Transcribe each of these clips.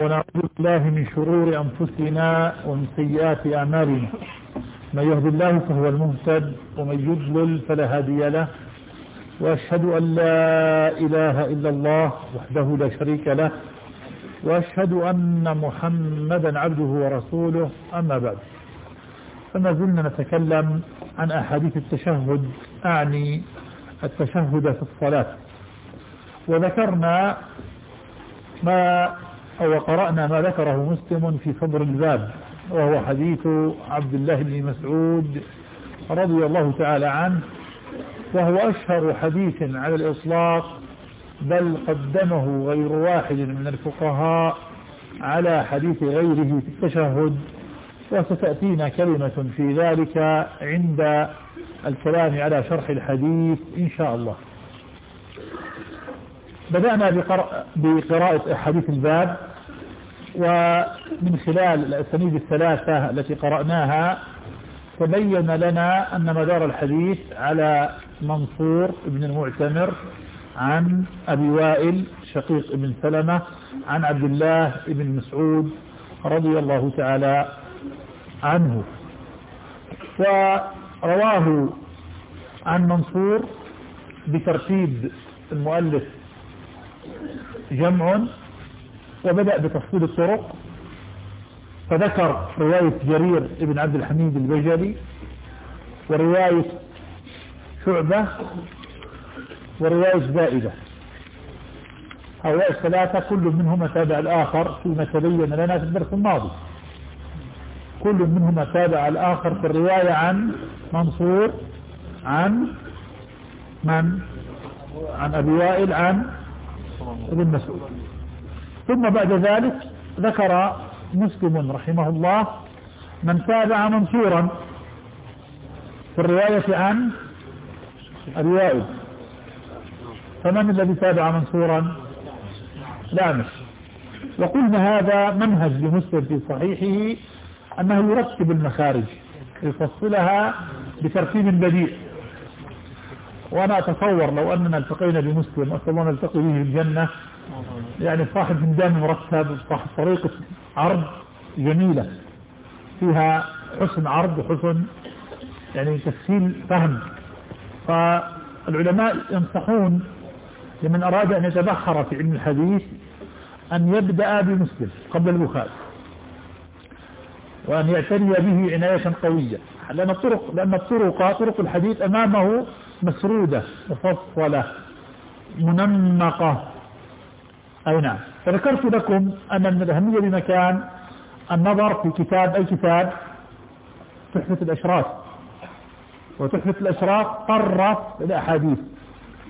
ونعوذ بالله من شرور أنفسنا ومن سيئات أعمالنا. من يهد الله فهو المهتد ومن يضلل فلا هادي له. وأشهد أن لا إله إلا الله وحده لا شريك له. وأشهد أن محمدا عبده ورسوله. أما بعد فما زلنا نتكلم عن أحاديث التشهد أعني التشهد في الصلاة. وذكرنا ما أو قرأنا ما ذكره مسلم في صدر الباب وهو حديث عبد الله بن مسعود رضي الله تعالى عنه وهو أشهر حديث على الإطلاق بل قدمه غير واحد من الفقهاء على حديث غيره في التشهد وستأتينا كلمة في ذلك عند الكلام على شرح الحديث إن شاء الله. بدأنا بقراءة حديث الباب ومن خلال الأسانيد الثلاثة التي قرأناها تبين لنا أن مدار الحديث على منصور بن المعتمر عن أبي وائل شقيق بن سلمة عن عبد الله بن مسعود رضي الله تعالى عنه. ورواه عن منصور بترتيب المؤلف جمع وبدأ بتفصيل الطرق. فذكر رواية جرير بن عبد الحميد البجلي ورواية شعبة ورواية زائدة. هؤلاء الثلاثة كل منهما تابع الآخر فيما تبين لنا في الدرس الماضي. كل منهما تابع الآخر في الرواية عن منصور عن من؟ عن أبي وائل عن ابن مسعود. ثم بعد ذلك ذكر مسلم رحمه الله من تابع منصورا في الرواية عن وائل فمن الذي تابع منصورا لا وقلنا هذا منهج لمسلم في صحيحه أنه يرتب المخارج يفصلها بترتيب بديع. وأنا أتصور لو أننا التقينا بمسلم أسأل الله نلتقي به الجنة يعني صاحب فنجان مرتب صاحب طريقة عرض جميلة فيها حسن عرض وحسن يعني تسهيل فهم. فالعلماء ينصحون لمن أراد أن يتبحر في علم الحديث أن يبدأ بمسلم قبل البخاري وأن يعتني به عناية قوية. لأن الطرق لأن الطرق طرق الحديث أمامه مسرودة مفصلة منمقة. أي نعم. فذكرت لكم أن من الأهمية بمكان النظر في كتاب أي كتاب؟ تحفة الأشراف. وتحفة الأشراف طرف الأحاديث.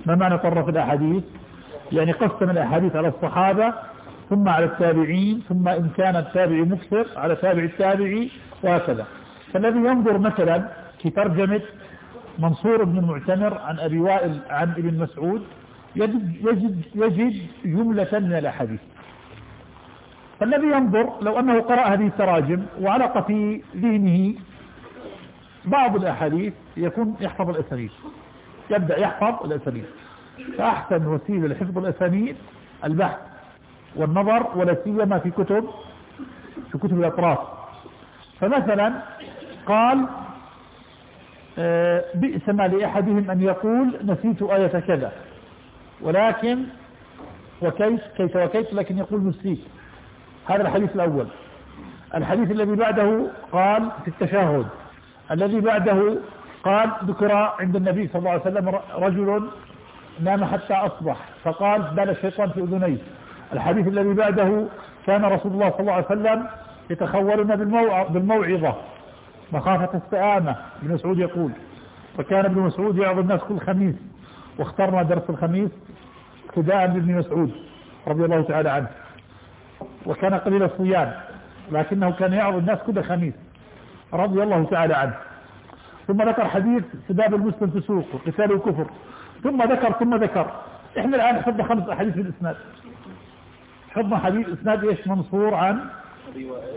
ما معنى طرف الأحاديث؟ يعني قسم الأحاديث على الصحابة ثم على التابعين ثم إن كان التابع مكثر على تابع التابعي وهكذا. فالذي ينظر مثلا في ترجمة منصور بن المعتمر عن أبي وائل عن ابن مسعود يجد, يجد, يجد جملة من الأحاديث. فالذي ينظر لو أنه قرأ هذه التراجم وعلق في ذهنه بعض الأحاديث يكون يحفظ الأسانيد. يبدأ يحفظ الأسانيد. فأحسن وسيلة لحفظ الأسانيد البحث والنظر ولا سيما في كتب في كتب الأطراف. فمثلا قال آه، بئس ما لأحدهم أن يقول نسيت آية كذا. ولكن وكيف كيف وكيف؟ لكن يقول نسيت هذا الحديث الأول. الحديث الذي بعده قال في التشهد. الذي بعده قال ذكر عند النبي صلى الله عليه وسلم رجل نام حتى أصبح. فقال بال الشيطان في أذنيه. الحديث الذي بعده كان رسول الله صلى الله عليه وسلم يتخولنا بالموعظة. مخافة السآمة ابن مسعود يقول. فكان ابن مسعود يعظ الناس كل خميس. واخترنا درس الخميس اقتداء بابن مسعود رضي الله تعالى عنه. وكان قليل الصيام لكنه كان يعظ الناس كل خميس رضي الله تعالى عنه. ثم ذكر حديث سباب المسلم في سوق وقتال الكفر. ثم ذكر ثم ذكر. إحنا الآن حفظنا خمس أحاديث في الاسناد حفظنا حديث إسناد إيش؟ منصور عن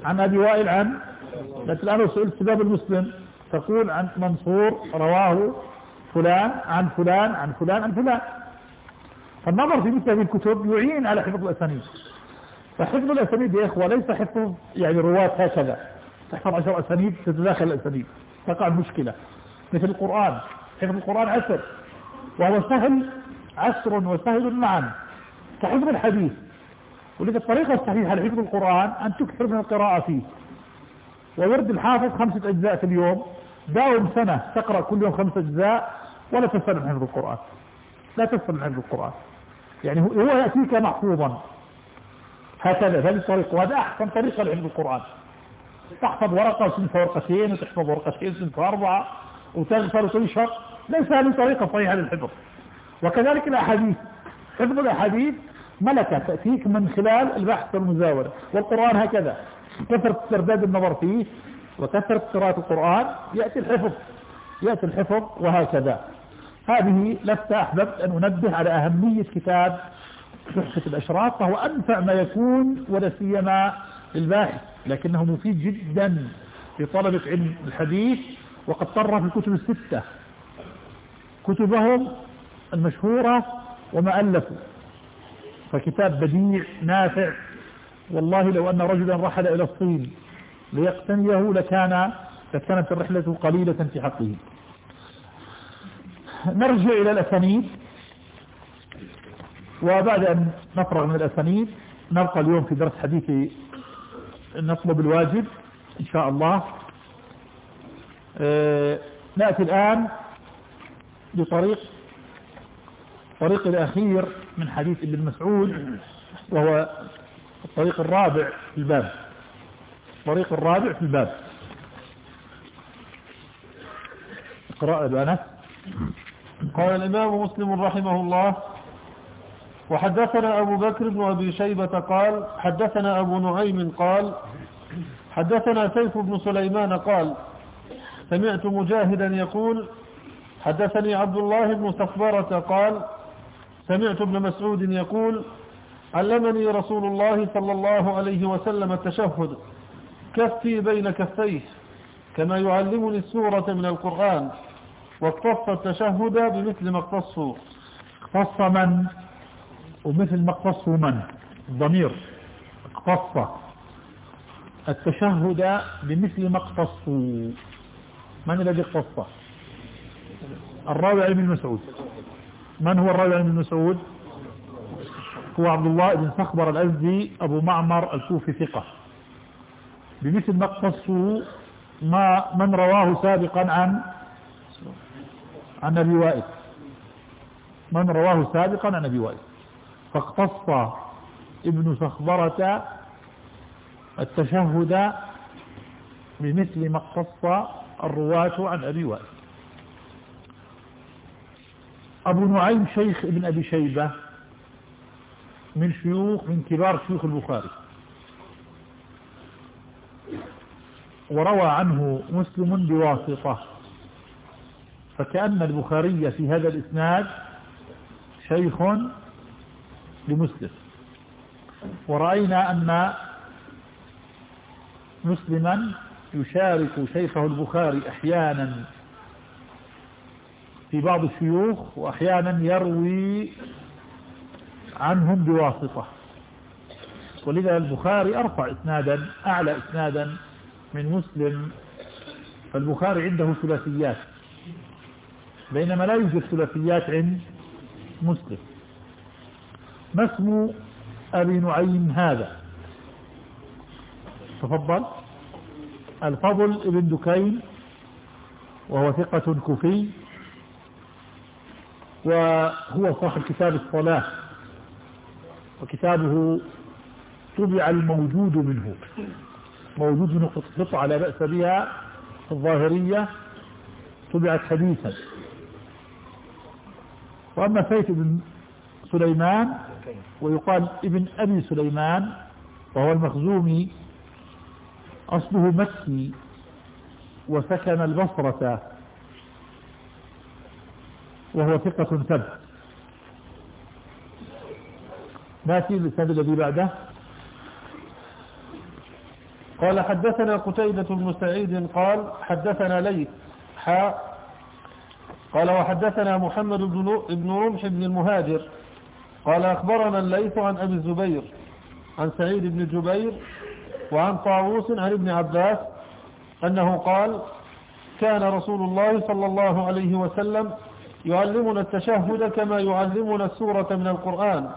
عن أبي وائل عن لكن الان سئلت سباب المسلم تقول عن منصور رواه فلان عن فلان عن فلان عن فلان. فالنظر في مثل هذه الكتب يعين على حفظ الأسانيد. فحفظ الأسانيد يا إخوة ليس حفظ يعني رواة هكذا. تحفظ عشر أسانيد تتداخل الأسانيد. تقع المشكلة. مثل القرآن. حفظ القرآن عسر وهو سهل عسر وسهل معا. كحفظ الحديث. ولذا الطريقة الصحيحة لحفظ القرآن أن تكثر من القراءة فيه. ويرد الحافظ خمسة أجزاء في اليوم. داوم سنة تقرأ كل يوم خمسة أجزاء. ولا تسأل من حفظ القرآن. لا تسأل من حفظ القرآن. يعني هو يأتيك محفوظا. هكذا هذه الطريقة. وهذا أحسن طريقة لحفظ القرآن. تحفظ ورقة وتنسى ورقتين وتحفظ ورقتين وتنسى أربعة وتغفر وتنشر ليس هذه طريقة صحيحة للحفظ. وكذلك الأحاديث. حفظ الأحاديث ملكة تأتيك من خلال البحث والمزاولة والقرآن هكذا. كثرة استرداد النظر فيه وكثرة قراءة القرآن يأتي الحفظ. يأتي الحفظ وهكذا. هذه لفتة أحببت أن أنبه على أهمية كتاب تحفة الأشراف فهو أنفع ما يكون ولا سيما للباحث لكنه مفيد جدا لطلبة علم الحديث وقد طر في الكتب الستة. كتبهم المشهورة وما ألفوا. فكتاب بديع نافع. والله لو أن رجلا رحل إلى الصين ليقتنيه لكان لكانت الرحلة قليلة في حقه. نرجع إلى الأسانيد. وبعد أن نفرغ من الأسانيد نبقى اليوم في درس حديث نطلب الواجب إن شاء الله. آه، نأتي الآن بطريق الطريق الأخير من حديث ابن مسعود وهو الطريق الرابع في الباب. الطريق الرابع في الباب. اقرأ أنس قال الإمام مسلم رحمه الله وحدثنا أبو بكر بن أبي شيبة قال حدثنا أبو نعيم قال حدثنا سيف بن سليمان قال سمعت مجاهدا يقول حدثني عبد الله بن صفبرة قال سمعت ابن مسعود يقول علمني رسول الله صلى الله عليه وسلم التشهد كفي بين كفيه كما يعلمني السورة من القرآن. واقتص التشهد بمثل ما اقتصوا اقتص من؟ ومثل ما اقتصوا من؟ الضمير. اقتص. التشهد بمثل ما اقتصوا من الذي اقتص؟ الراوي علم المسعود من هو الراوي علم المسعود هو عبد الله بن صخبر الأزدي أبو معمر الكوفي ثقة. بمثل ما اقتصوا ما من رواه سابقا عن عن أبي وائل. من رواه سابقا عن أبي وائل. فاقتص ابن صخبرة التشهد بمثل ما اقتص الرواة عن أبي وائل. أبو نعيم شيخ ابن أبي شيبة من شيوخ من كبار شيوخ البخاري. وروى عنه مسلم بواسطة. فكأن البخاري في هذا الإسناد شيخ لمسلم. ورأينا أن مسلما يشارك شيخه البخاري أحيانا في بعض الشيوخ وأحيانا يروي عنهم بواسطة. ولذا البخاري أرفع إسنادا أعلى إسنادا من مسلم. فالبخاري عنده ثلاثيات. بينما لا يوجد ثلاثيات عند مسلم. ما اسم أبي نعيم هذا؟ تفضل. الفضل ابن دكين وهو ثقة كفي وهو صاحب كتاب الصلاة وكتابه طبع الموجود منه. موجود منه قطعة لا بأس بها الظاهرية طبعت حديثا. وأما سيف بن سليمان ويقال ابن أبي سليمان وهو المخزومي أصله مكي وسكن البصرة وهو ثقة ثبت. ناتي للسند الذي بعده. قال حدثنا قتيبة بن سعيد قال حدثنا ليث حاء قال وحدثنا محمد بن رمح بن المهاجر. قال أخبرنا الليث عن أبي الزبير عن سعيد بن جبير وعن طاووس عن ابن عباس أنه قال كان رسول الله صلى الله عليه وسلم يعلمنا التشهد كما يعلمنا السورة من القرآن.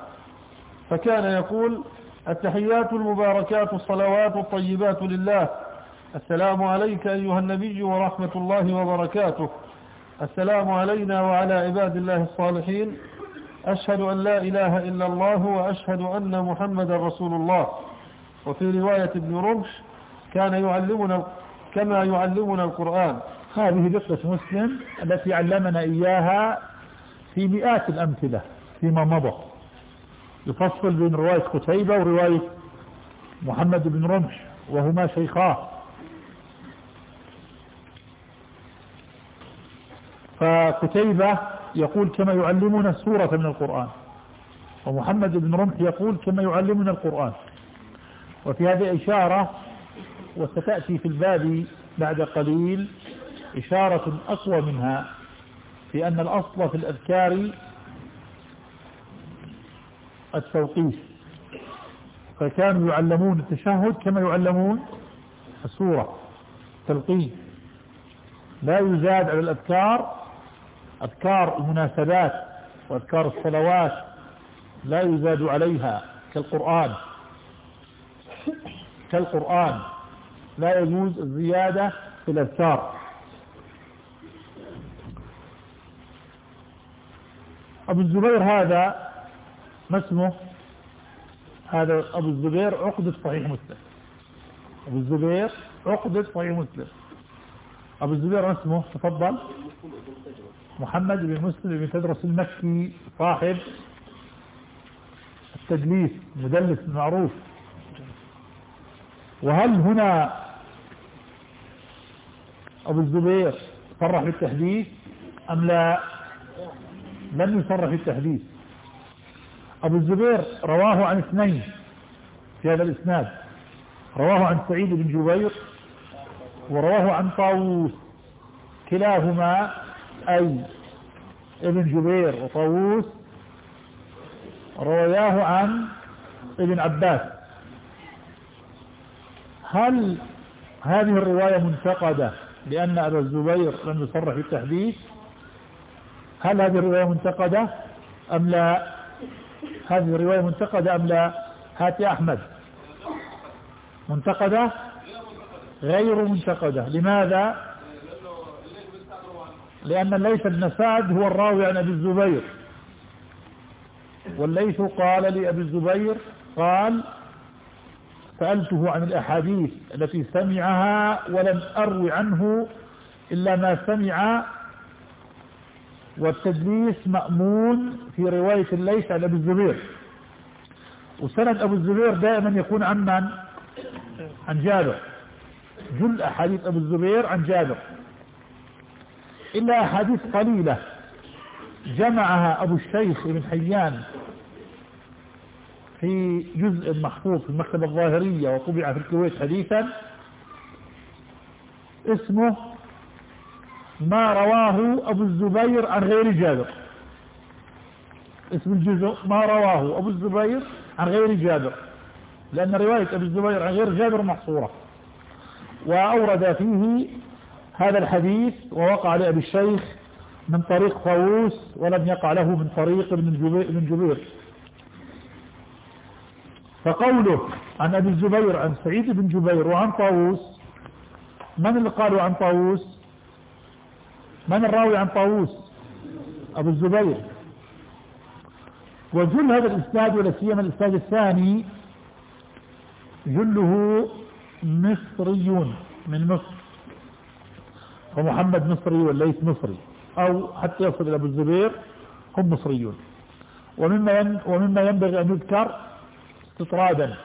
فكان يقول التحيات المباركات الصلوات الطيبات لله. السلام عليك أيها النبي ورحمة الله وبركاته. السلام علينا وعلى عباد الله الصالحين. أشهد أن لا إله إلا الله وأشهد أن محمد رسول الله. وفي رواية ابن رمش كان يعلمنا كما يعلمنا القرآن. هذه دقة مسلم التي علمنا إياها في مئات الأمثلة فيما مضى. يفصل بين رواية قتيبة ورواية محمد بن رمش وهما شيخاه فقتيبة يقول كما يعلمنا سورة من القرآن ومحمد بن رمح يقول كما يعلمنا القرآن. وفي هذه إشارة وستأتي في الباب بعد قليل إشارة أقوى منها في أن الأصل في الأذكار التوقيف. فكانوا يعلمون التشهد كما يعلمون السورة تلقين لا يزاد على الأذكار أذكار المناسبات وأذكار الصلوات لا يزاد عليها كالقرآن. كالقرآن لا يجوز الزيادة في الأذكار. أبو الزبير هذا ما اسمه؟ هذا أبو الزبير عقدة صحيح مسلم. أبو الزبير عقدة صحيح مسلم. أبو الزبير ما اسمه؟ تفضل. محمد بن مسلم بن تدرس المكي صاحب التدليس مدلس معروف. وهل هنا أبو الزبير صرح بالتحديث أم لا؟ لم يصرح بالتحديث. أبو الزبير رواه عن اثنين في هذا الإسناد. رواه عن سعيد بن جبير ورواه عن طاووس. كلاهما أي ابن جبير وطاووس رواياه عن ابن عباس. هل هذه الرواية منتقدة لأن أبا الزبير لم يصرح بالتحديث؟ هل هذه الرواية منتقدة أم لا؟ هذه الرواية منتقدة أم لا؟ هات يا أحمد. منتقدة؟ غير منتقدة. لماذا؟ لأن الليث سعد هو الراوي عن أبي الزبير. والليث قال لأبي الزبير قال سألته عن الأحاديث التي سمعها ولم أروي عنه إلا ما سمع والتدليس مأمون في رواية الليث عن أبي الزبير. وسند أبو الزبير دائما يكون عن من؟ عن جابر. جل أحاديث أبو الزبير عن جابر. إلا أحاديث قليلة جمعها أبو الشيخ ابن حيان في جزء محفوظ في المكتبة الظاهرية وطبع في الكويت حديثا اسمه ما رواه أبو الزبير عن غير جابر. اسم الجزء ما رواه أبو الزبير عن غير جابر لأن رواية أبو الزبير عن غير جابر محصورة. وأورد فيه هذا الحديث ووقع لأبي الشيخ من طريق طاووس ولم يقع له من طريق ابن جبير. فقوله عن أبي الزبير عن سعيد بن جبير وعن طاووس من اللي قالوا عن طاووس؟ من الراوي عن طاووس؟ أبو الزبير. وجل هذا الإسناد ولا سيما الإسناد الثاني جله مصريون من مصر. فمحمد مصري والليث مصري. أو حتى يصل إلى أبو الزبير هم مصريون. ومما ومما ينبغي أن يذكر استطرادا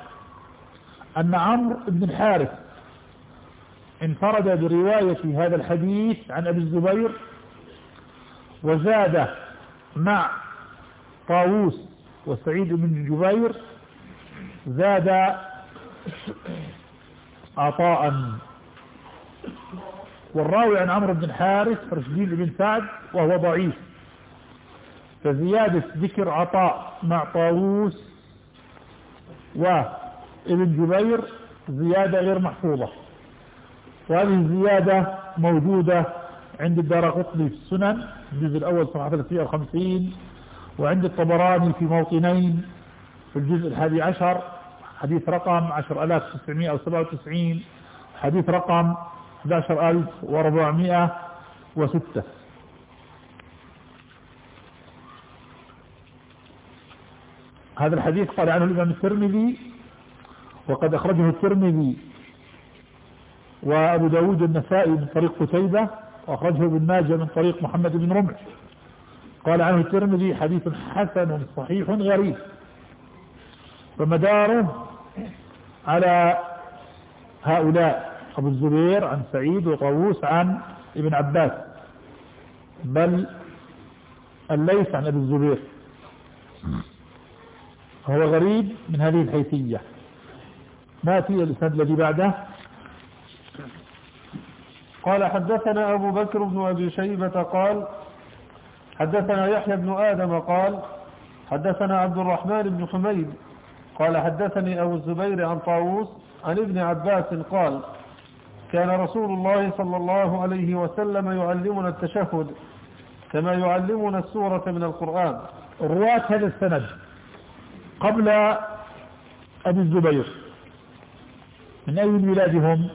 أن عمرو بن الحارث انفرد برواية هذا الحديث عن أبي الزبير وزاد مع طاووس وسعيد بن جبير زاد عطاء. والراوي عن عمرو بن الحارث رشدين بن سعد وهو ضعيف. فزيادة ذكر عطاء مع طاووس وابن جبير زيادة غير محفوظة. وهذه الزيادة موجودة عند الدار قطني في السنن الجزء الأول صفحة 350 وعند الطبراني في موطنين في الجزء الحادي عشر حديث رقم 10997 حديث رقم 11406 هذا الحديث قال عنه الإمام الترمذي وقد أخرجه الترمذي وأبو داود النسائي من طريق قتيبة وأخرجه ابن ماجه من طريق محمد بن رمح. قال عنه الترمذي حديث حسن صحيح غريب. فمداره على هؤلاء. أبو الزبير عن سعيد وطاووس عن ابن عباس. بل الليث عن أبي الزبير. هو غريب من هذه الحيثية. ناتي الإسناد الذي بعده؟ قال حدثنا أبو بكر بن أبي شيبة قال حدثنا يحيى بن آدم قال حدثنا عبد الرحمن بن حميد قال حدثني أبو الزبير عن طاووس عن ابن عباس قال كان رسول الله صلى الله عليه وسلم يعلمنا التشهد كما يعلمنا السورة من القرآن. رواة هذا السند قبل أبي الزبير. من أي البلاد هم؟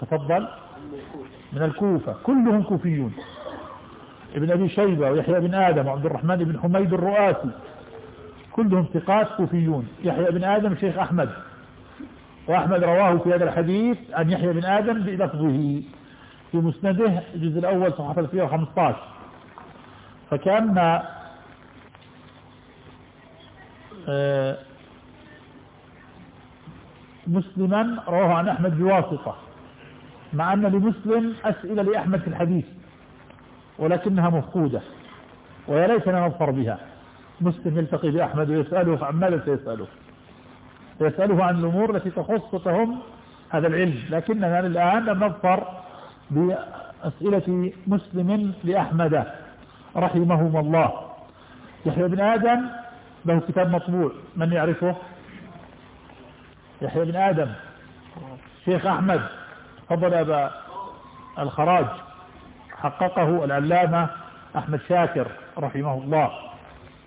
تفضل. من الكوفة. كلهم كوفيون. ابن أبي شيبة ويحيى بن آدم وعبد الرحمن بن حميد الرؤاسي. كلهم ثقات كوفيون. يحيى بن آدم شيخ أحمد. وأحمد رواه في هذا الحديث عن يحيى بن آدم بلفظه في مسنده الجزء الأول صحفة 315 فكأن آه، مسلما رواه عن أحمد بواسطة مع أن لمسلم أسئلة لأحمد في الحديث ولكنها مفقودة ويا ليتنا نظفر بها. مسلم يلتقي بأحمد ويسأله عن ماذا سيسأله؟ يسأله عن الأمور التي تخصهم هذا العلم. لكننا الآن لم نظفر بأسئلة مسلم لأحمد رحمهما الله. يحيى بن آدم له كتاب مطبوع. من يعرفه؟ يحيى بن آدم. شيخ أحمد. فضل أبا الخراج. حققه العلامة أحمد شاكر رحمه الله.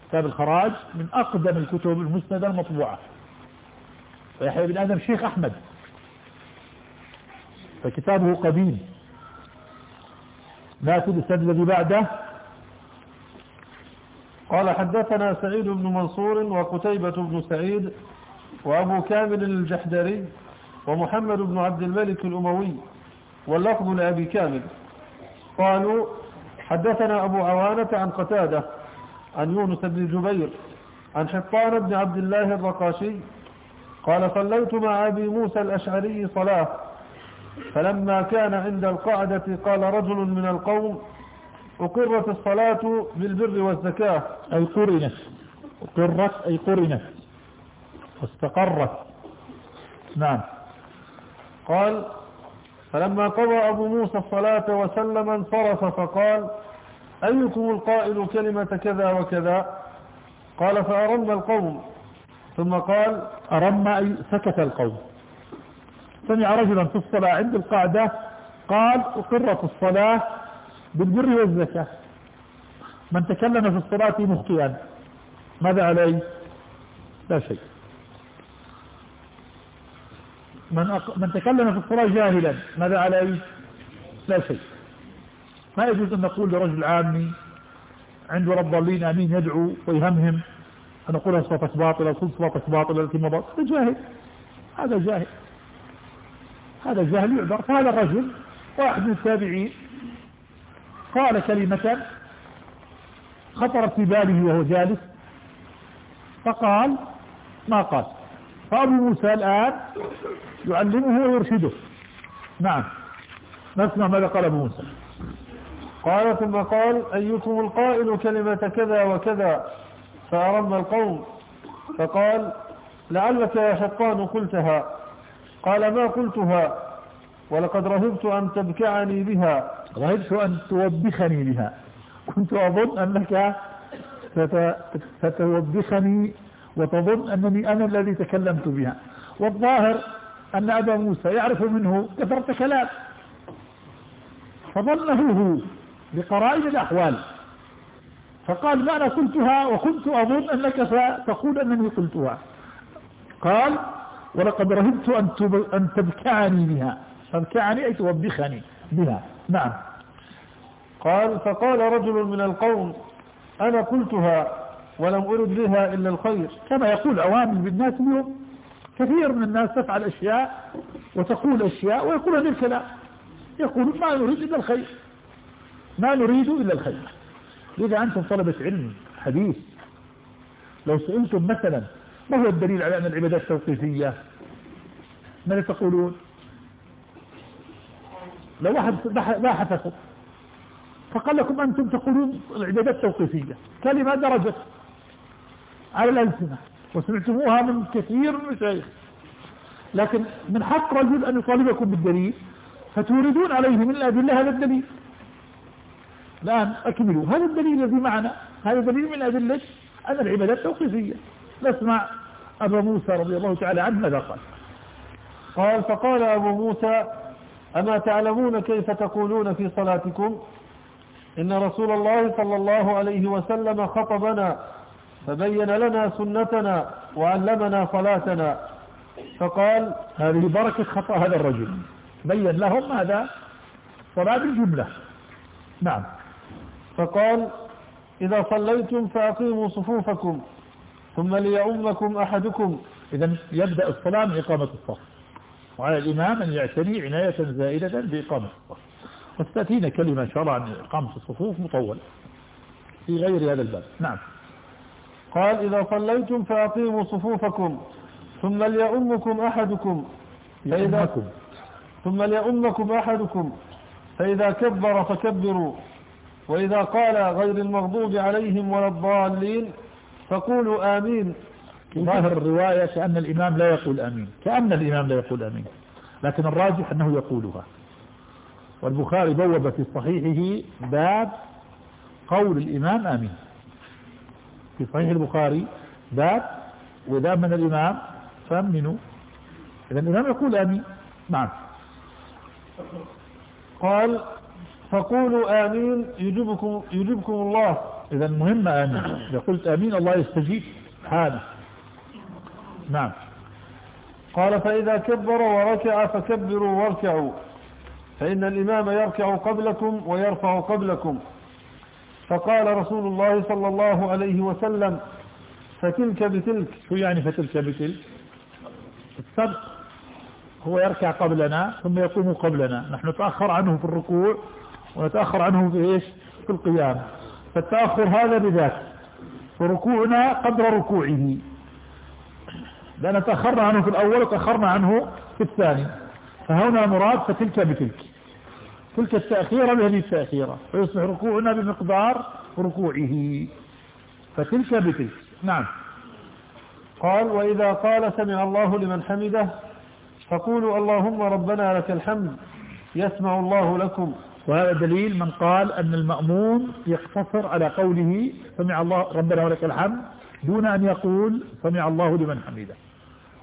كتاب الخراج من أقدم الكتب المسندة المطبوعة. ويحيى بن آدم شيخ أحمد. فكتابه قديم. ناتي السند الذي بعده. قال حدثنا سعيد بن منصور وقتيبة بن سعيد وأبو كامل الجحدري ومحمد بن عبد الملك الأموي واللفظ لأبي كامل. قالوا حدثنا أبو عوانة عن قتادة عن يونس بن جبير عن حطان بن عبد الله الرقاشي قال صليت مع أبي موسى الأشعري صلاة. فلما كان عند القعدة قال رجل من القوم أقرت الصلاة بالبر والزكاة. أي قرنت. أقرت أي قرنت. واستقرت. نعم. قال فلما قضى أبو موسى الصلاة وسلم انصرف فقال أيكم القائل كلمة كذا وكذا؟ قال فأرم القوم ثم قال أرم أي سكت القوم. سمع رجلا في الصلاة عند القعدة قال أقرت الصلاة بالبر والزكاة. من تكلم في الصلاة مخطئا. ماذا عليه؟ لا شيء. من, أق... من تكلم في الصلاة جاهلا. ماذا عليه؟ لا شيء. ما يجوز أن نقول لرجل عامي عنده رب ضالين أمين يدعو ويهمهم. أن نقول صلاتك باطلة وكل صلاتك باطلة التي مضت هذا جاهل. هذا جاهل. هذا جاهل يعذر. فهذا الرجل واحد من التابعين. قال كلمة خطرت في باله وهو جالس. فقال ما قال؟ فأبو موسى الآن يعلمه ويرشده. نعم. نسمع ماذا قال أبو موسى. قال ثم قال أيكم القائل كلمة كذا وكذا؟ فأرم القوم فقال لعلك يا حقان قلتها قال ما قلتها ولقد رهبت أن تبكعني بها رهبت أن توبخني بها. كنت أظن أنك ستوبخني وتظن أنني أنا الذي تكلمت بها. والظاهر أن أبا موسى يعرف منه كثرة كلام. فظنه هو بقرائن الأحوال. فقال ما أنا قلتها وكنت أظن أنك ستقول أنني قلتها. قال ولقد رهبت أن, أن تبكعني بها. تبكعني أي توبخني بها. نعم. قال فقال رجل من القوم أنا قلتها ولم أرد بها إلا الخير. كما يقول عوام بالناس اليوم كثير من الناس تفعل أشياء وتقول أشياء ويقولون الكلام. يقولون ما نريد إلا الخير. ما نريد إلا الخير. إذا أنتم طلبة علم حديث. لو سئلتم مثلا ما هو الدليل على أن العبادات توقيفية؟ ماذا تقولون؟ لو واحد باحثكم فقال لكم أنتم تقولون العبادات توقيفية. كلمة درجت على الألسنة. وسمعتموها من كثير من المشايخ. لكن من حق رجل أن يطالبكم بالدليل فتوردون عليه من الأدلة هذا الدليل. الآن أكملوا. هذا الدليل الذي معنا. هذا دليل من أدلة أن العبادات توقيفية نسمع أبا موسى رضي الله تعالى عنه ماذا قال. قال فقال أبو موسى أما تعلمون كيف تقولون في صلاتكم؟ إن رسول الله صلى الله عليه وسلم خطبنا فبين لنا سنتنا وعلمنا صلاتنا. فقال هذه بركة خطأ هذا الرجل. بين لهم هذا صلاة الجملة. نعم. فقال إذا صليتم فأقيموا صفوفكم ثم ليؤمكم أحدكم. إذا يبدأ الصلاة من إقامة الصف. وعلى الإمام أن يعتني عناية زائدة بإقامة الصف. وستأتينا كلمة إن شاء الله عن إقامة الصفوف مطولة في غير هذا الباب. نعم. قال إذا صليتم فأقيموا صفوفكم ثم ليؤمكم أحدكم. فإذا ثم ليؤمكم أحدكم. فإذا كبر فكبروا. وإذا قال غير المغضوب عليهم ولا الضالين فقولوا آمين. ظاهر الرواية كأن الإمام لا يقول آمين. كأن الإمام لا يقول آمين. لكن الراجح أنه يقولها. والبخاري بوب في صحيحه باب قول الإمام آمين. في صحيح البخاري باب وإذا من الإمام فأمنوا. إذا الإمام يقول آمين. نعم. قال فقولوا آمين يجبكم, يجبكم الله. إذا مهم آمين. إذا قلت آمين الله يستجيب. حاله نعم. قال فإذا كبر وركع فكبروا واركعوا. فإن الإمام يركع قبلكم ويرفع قبلكم. فقال رسول الله صلى الله عليه وسلم فتلك بتلك. شو يعني فتلك بتلك؟ السبق هو يركع قبلنا ثم يقوم قبلنا. نحن نتأخر عنه في الركوع. ونتأخر عنه في إيش؟ في القيام فالتأخر هذا بذات فركوعنا قدر ركوعه. لأن تأخرنا عنه في الأول وتأخرنا عنه في الثاني. فهنا مراد فتلك بتلك. تلك التأخيرة بهذه التأخيرة. فيصبح ركوعنا بمقدار ركوعه. فتلك بتلك. نعم. قال وإذا قال سمع الله لمن حمده فقولوا اللهم ربنا لك الحمد يسمع الله لكم. وهذا دليل من قال أن المأموم يقتصر على قوله سمع الله ربنا ولك الحمد دون أن يقول سمع الله لمن حمده.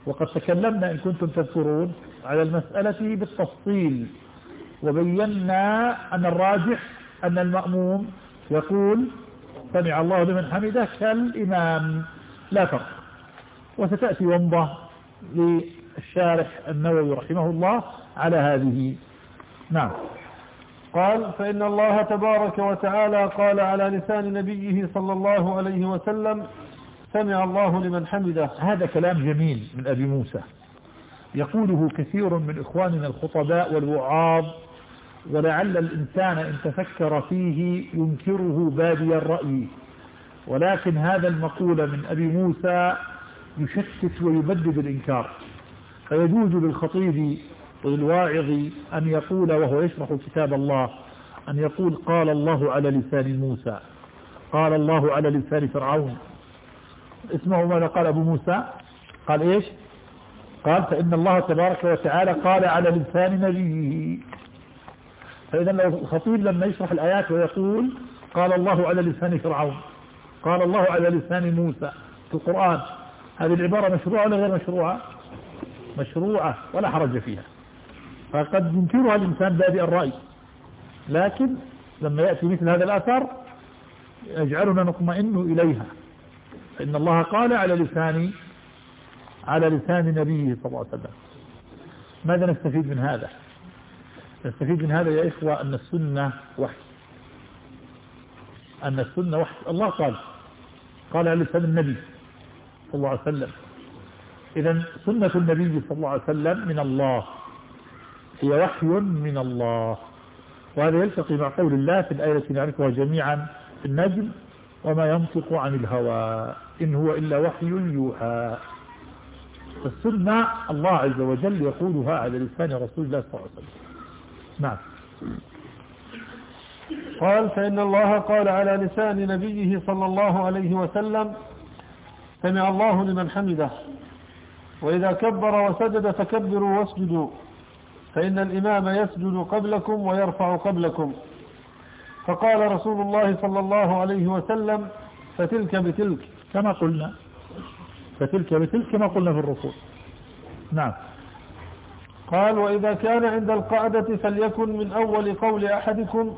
وقد تكلمنا إن كنتم تذكرون على المسألة بالتفصيل وبينا أن الراجح أن المأموم يقول سمع الله لمن حمده كالإمام. لا فرق. وستأتي ومضة للشارح النووي رحمه الله على هذه. نعم. قال فإن الله تبارك وتعالى قال على لسان نبيه صلى الله عليه وسلم سمع الله لمن حمده. هذا كلام جميل من أبي موسى. يقوله كثير من إخواننا الخطباء والوعاظ ولعل الإنسان إن تفكر فيه ينكره بادي الرأي. ولكن هذا المقول من أبي موسى يشتت ويبدد الإنكار. فيجوز للخطيب وللواعظ أن يقول وهو يشرح كتاب الله أن يقول قال الله على لسان موسى. قال الله على لسان فرعون. اسمه ماذا قال أبو موسى. قال إيش؟ قال فإن الله تبارك وتعالى قال على لسان نبيه. فإذا الخطيب لما يشرح الآيات ويقول قال الله على لسان فرعون. قال الله على لسان موسى في القرآن. هذه العبارة مشروعة ولا غير مشروعة؟ مشروعة ولا حرج فيها. فقد ينكرها الإنسان بادئ الرأي. لكن لما يأتي مثل هذا الأثر يجعلنا نطمئن إليها. فإن الله قال على لسان على لسان نبيه صلى الله عليه وسلم. ماذا نستفيد من هذا؟ نستفيد من هذا يا إخوة أن السنة وحي. أن السنة وحي. الله قال قال على لسان النبي صلى الله عليه وسلم. إذا سنة النبي صلى الله عليه وسلم من الله. هي وحي من الله. وهذا يلتقي مع قول الله في الآية التي نعرفها جميعا في النجم وما ينطق عن الهوى. إن هو إلا وحي يوحى. السنة الله عز وجل يقولها على لسان رسول الله صلى الله عليه وسلم. نعم. قال فإن الله قال على لسان نبيه صلى الله عليه وسلم سمع الله لمن حمده. وإذا كبر وسجد فكبروا واسجدوا. فإن الإمام يسجد قبلكم ويرفع قبلكم. فقال رسول الله صلى الله عليه وسلم فتلك بتلك. كما قلنا. فتلك بتلك كما قلنا في الرسول نعم. قال وإذا كان عند القعدة فليكن من أول قول أحدكم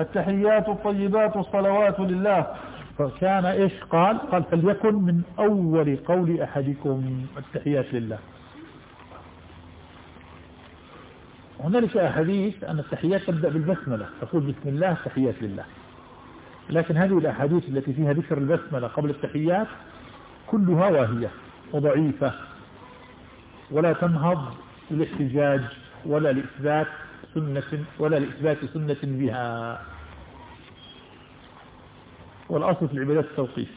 التحيات الطيبات الصلوات لله. فكان إيش؟ قال قال فليكن من أول قول أحدكم التحيات لله. هنالك أحاديث أن التحيات تبدأ بالبسملة تقول بسم الله تحيات لله. لكن هذه الأحاديث التي فيها ذكر البسملة قبل التحيات كلها واهية وضعيفة ولا تنهض للاحتجاج ولا لإثبات سنة ولا لإثبات سنة بها. والأصل في العبادات التوقيف.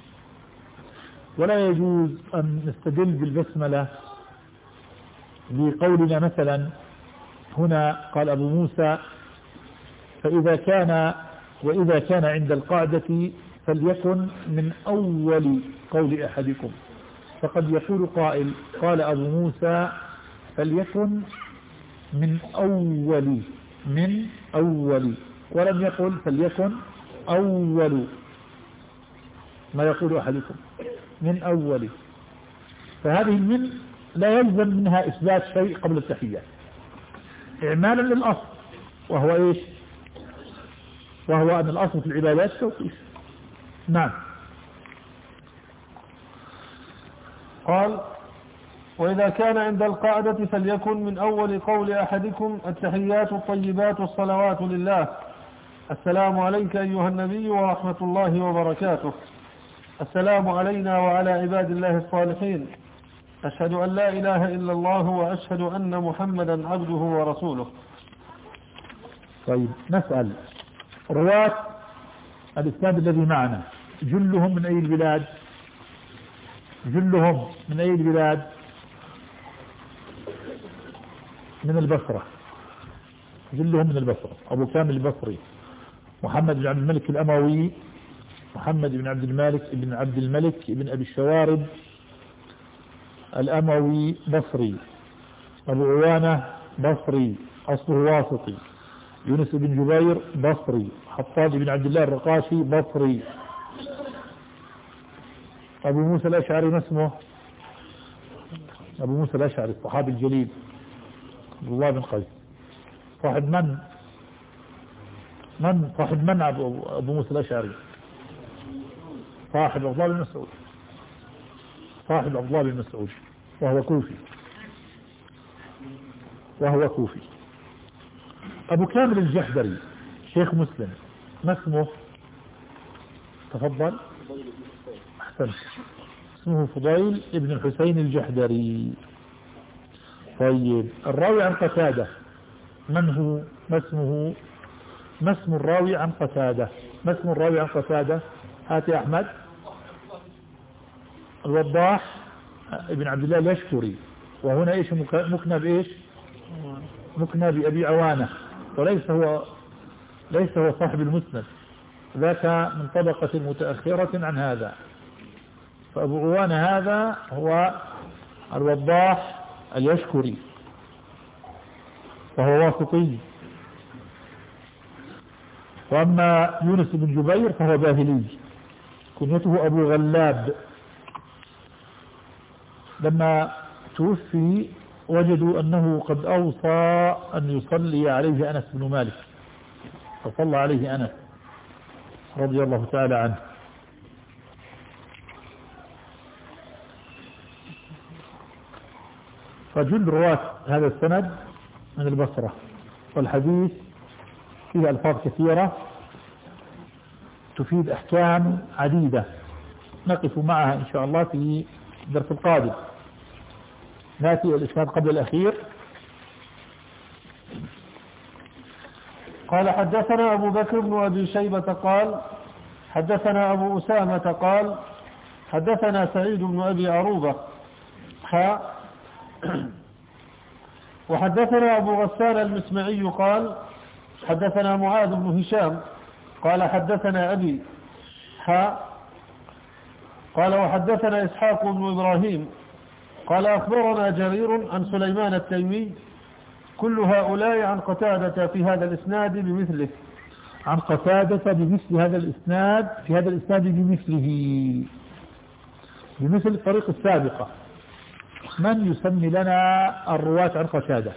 ولا يجوز أن نستدل بالبسملة بقولنا مثلا هنا قال أبو موسى فإذا كان وإذا كان عند القاعدة فليكن من أول قول أحدكم. فقد يقول قائل قال أبو موسى فليكن من أول من أول. ولم يقل فليكن أول. ما يقول أحدكم؟ من أول. فهذه من لا يلزم منها إثبات شيء قبل التحيات إعمالا للأصل وهو إيش؟ وهو أن الأصل في العبادات توقيف. نعم. قال وإذا كان عند القاعدة فليكن من أول قول أحدكم التحيات الطيبات الصلوات لله. السلام عليك أيها النبي ورحمة الله وبركاته. السلام علينا وعلى عباد الله الصالحين. أشهد أن لا إله إلا الله وأشهد أن محمدا عبده ورسوله. طيب نسأل. رواة الإسناد الذي معنا. جلهم من أي البلاد؟ جلهم من أي البلاد؟ من البصرة. جلهم من البصرة. أبو كامل البصري. محمد بن عبد الملك الأموي. محمد بن عبد الملك بن عبد الملك بن أبي الشوارب. الأموي بصري أبو عوانة بصري أصله واسطي يونس بن جبير بصري حطاب بن عبد الله الرقاشي بصري. أبو موسى الأشعري ما اسمه؟ أبو موسى الأشعري الصحابي الجليل عبد الله بن قيس. صاحب من؟ من؟ صاحب من أبو موسى الأشعري؟ صاحب عبد الله بن مسعود. صاحب عبد الله بن مسعود وهو كوفي. وهو كوفي. أبو كامل الجحدري شيخ مسلم ما اسمه؟ تفضل. أحسن. اسمه فضيل ابن الحسين الجحدري. طيب الراوي عن قتادة. من هو؟ ما اسمه؟ ما اسم الراوي عن قتادة؟ ما اسم الراوي عن قتادة؟ هات يا أحمد. الوضاح ابن عبد الله اليشكري وهنا إيش؟ مكنى بايش مكنى بأبي عوانة. وليس هو ليس هو صاحب المسند. ذاك من طبقة متأخرة عن هذا. فأبو عوانة هذا هو الوضاح اليشكري وهو واسطي وأما يونس بن جبير فهو باهلي كنيته أبو غلاب. لما توفي وجدوا أنه قد أوصى أن يصلي عليه أنس بن مالك فصلى عليه أنس رضي الله تعالى عنه. فجل رواة هذا السند من البصرة والحديث فيه ألفاظ كثيرة تفيد أحكام عديدة نقف معها إن شاء الله في الدرس القادم. ناتي الإسناد قبل الأخير. قال حدثنا أبو بكر بن أبي شيبة قال حدثنا أبو أسامة قال حدثنا سعيد بن أبي عروبة حاء وحدثنا أبو غسان المسمعي قال حدثنا معاذ بن هشام قال حدثنا أبي حاء قال وحدثنا إسحاق بن إبراهيم قال أخبرنا جرير عن سليمان التيمي كل هؤلاء عن قتادة في هذا الإسناد بمثله. عن قتادة بمثل هذا الإسناد في هذا الإسناد بمثله. بمثل الطريق السابقة. من يسمي لنا الرواة عن قتادة؟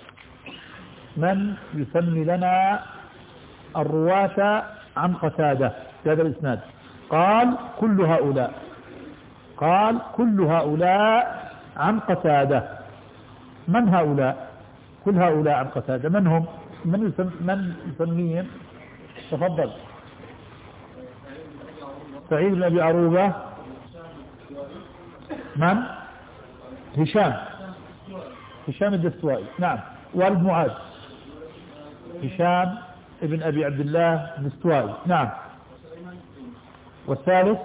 من يسمي لنا الرواة عن قتادة في هذا الإسناد؟ قال كل هؤلاء. قال كل هؤلاء عن قتادة. من هؤلاء؟ كل هؤلاء عن قتادة. من هم؟ من من يسميهم؟ تفضل. سعيد بن أبي عروبة. من؟ هشام. هشام الدستوائي. نعم. والد معاذ. هشام ابن أبي عبد الله الدستوائي. نعم. والثالث؟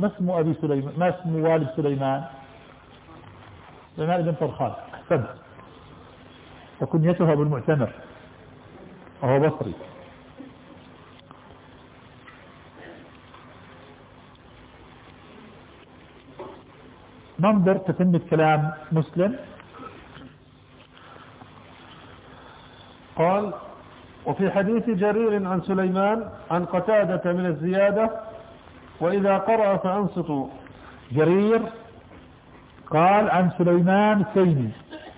ما اسم أبي سليمان ما اسم والد سليمان؟ سليمان بن طرخان أحسنت وكنيته أبو المعتمر وهو بصري. ننظر تتمة كلام مسلم. قال وفي حديث جرير عن سليمان عن قتادة من الزيادة وإذا قرأ فأنصتوا. جرير قال عن سليمان التيمي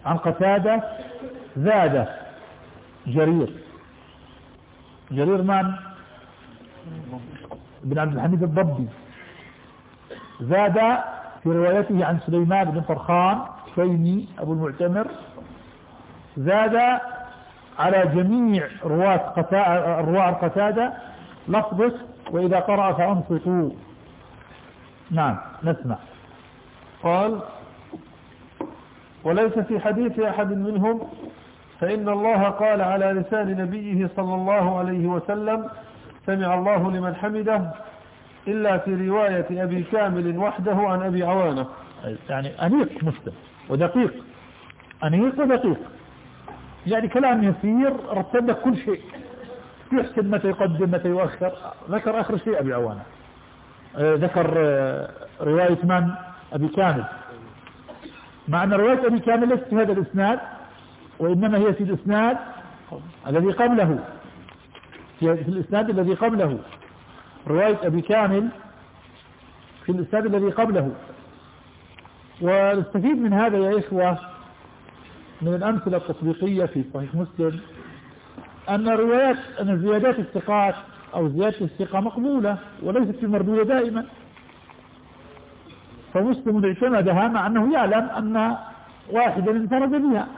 عن قتادة زاد جرير. جرير من؟ بن عبد الحميد الضبي. زاد في روايته عن سليمان بن فرخان تيمي أبو المعتمر. زاد على جميع رواة رواة القتادة لفظه وإذا قرأ فأنصتوا نعم نسمع. قال وليس في حديث أحد منهم فإن الله قال على لسان نبيه صلى الله عليه وسلم سمع الله لمن حمده إلا في رواية أبي كامل وحده عن أبي عوانة. يعني أنيق مسلم ودقيق. أنيق ودقيق. يعني كلام يسير رتب كل شيء. يحسن متى يقدم متى يؤخر. ذكر آخر شيء أبي عوانة. آه، ذكر آه، رواية من؟ أبي كامل. مع أن رواية أبي كامل ليست في هذا الإسناد وإنما هي في الإسناد الذي قبله. في الإسناد الذي قبله. رواية أبي كامل في الإسناد الذي قبله. ونستفيد من هذا يا إخوة من الأمثلة التطبيقية في صحيح مسلم أن روايات أن زيادات الثقات أو زيادة الثقة مقبولة وليست مردودة دائما. فمسلم اعتمدها مع أنه يعلم أن واحدا انفرد بها.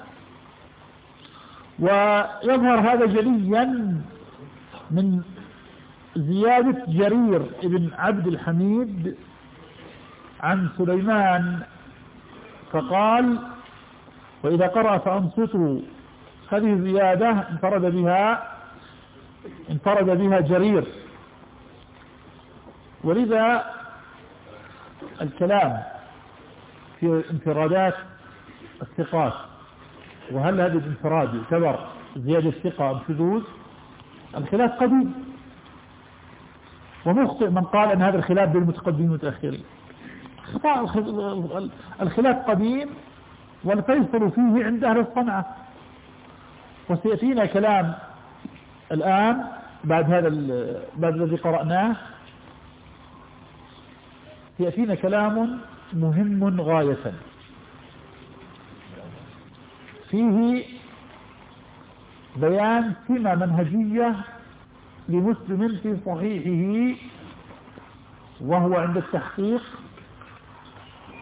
ويظهر هذا جليا من زيادة جرير ابن عبد الحميد عن سليمان فقال وإذا قرأ فأنصتوا. هذه زيادة انفرد بها انفرد بها جرير. ولذا الكلام في انفرادات الثقات وهل هذا الانفراد يعتبر زيادة ثقة أم شذوذ الخلاف قديم. ومخطئ من قال أن هذا الخلاف بين المتقدمين والمتأخرين. الخلاف قديم والفيصل فيه عند أهل الصنعة. وسيأتينا كلام الآن بعد هذا بعد الذي قرأناه سيأتينا كلام مهم غاية. فيه بيان سمة منهجية لمسلم في صحيحه وهو عند التحقيق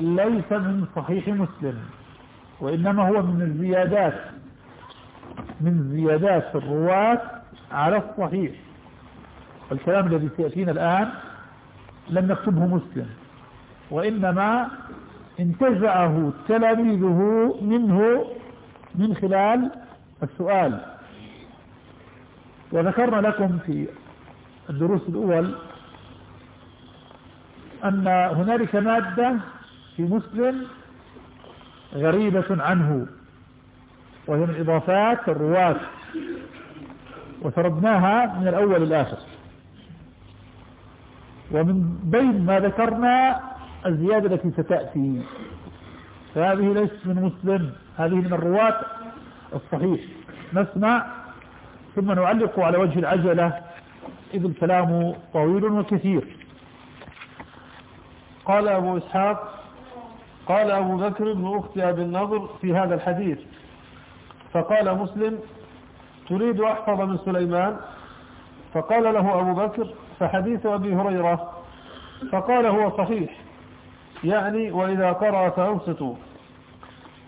ليس من صحيح مسلم وإنما هو من الزيادات من زيادات الرواة على الصحيح. الكلام الذي سيأتينا الآن لم يكتبه مسلم. وإنما انتزعه تلاميذه منه من خلال السؤال. وذكرنا لكم في الدروس الأول أن هنالك مادة في مسلم غريبة عنه وهي من إضافات الرواة وسردناها من الأول الآخر ومن بين ما ذكرنا الزيادة التي ستأتي. فهذه ليست من مسلم هذه من الرواة الصحيح. نسمع ثم نعلق على وجه العجلة إذ الكلام طويل وكثير. قال أبو إسحاق قال أبو بكر بن أخت أبي النضر في هذا الحديث. فقال مسلم تريد أحفظ من سليمان؟ فقال له أبو بكر فحديث أبي هريرة. فقال هو صحيح. يعني وإذا قرأ فأنصتوا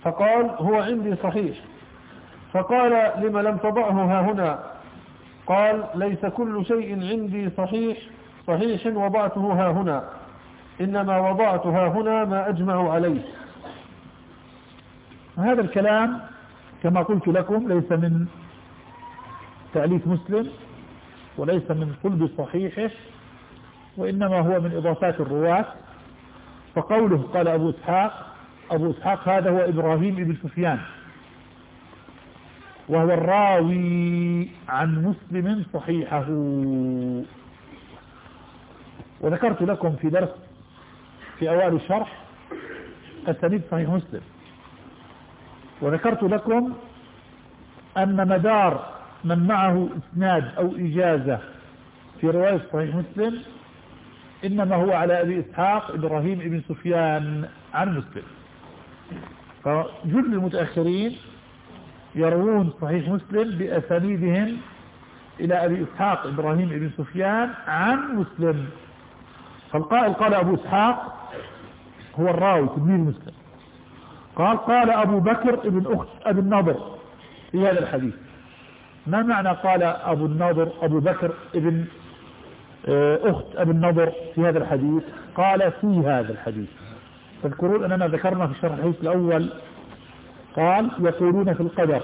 فقال هو عندي صحيح. فقال لم لم تضعه ها هنا؟ قال ليس كل شيء عندي صحيح صحيح وضعته ها هنا. إنما وضعت ها هنا ما أجمع عليه. هذا الكلام كما قلت لكم ليس من تأليف مسلم وليس من قلب صحيحه وإنما هو من إضافات الرواة. فقوله قال أبو إسحاق أبو إسحاق هذا هو إبراهيم بن سفيان. وهو الراوي عن مسلم صحيحه. وذكرت لكم في درس في أوائل الشرح أسانيد صحيح مسلم. وذكرت لكم أن مدار من معه إسناد أو إجازة في رواية صحيح مسلم إنما هو على أبي إسحاق إبراهيم بن سفيان عن مسلم. فجل المتأخرين يروون صحيح مسلم بأسانيدهم إلى أبي إسحاق إبراهيم بن سفيان عن مسلم. فالقائل قال أبو إسحاق هو الراوي تلميذ مسلم. قال قال أبو بكر ابن أخت أبي النضر في هذا الحديث. ما معنى قال أبو النضر أبو بكر ابن أخت أبي النضر في هذا الحديث قال في هذا الحديث. تذكرون أننا ذكرنا في الشرح الحديث الأول قال يقولون في القدر.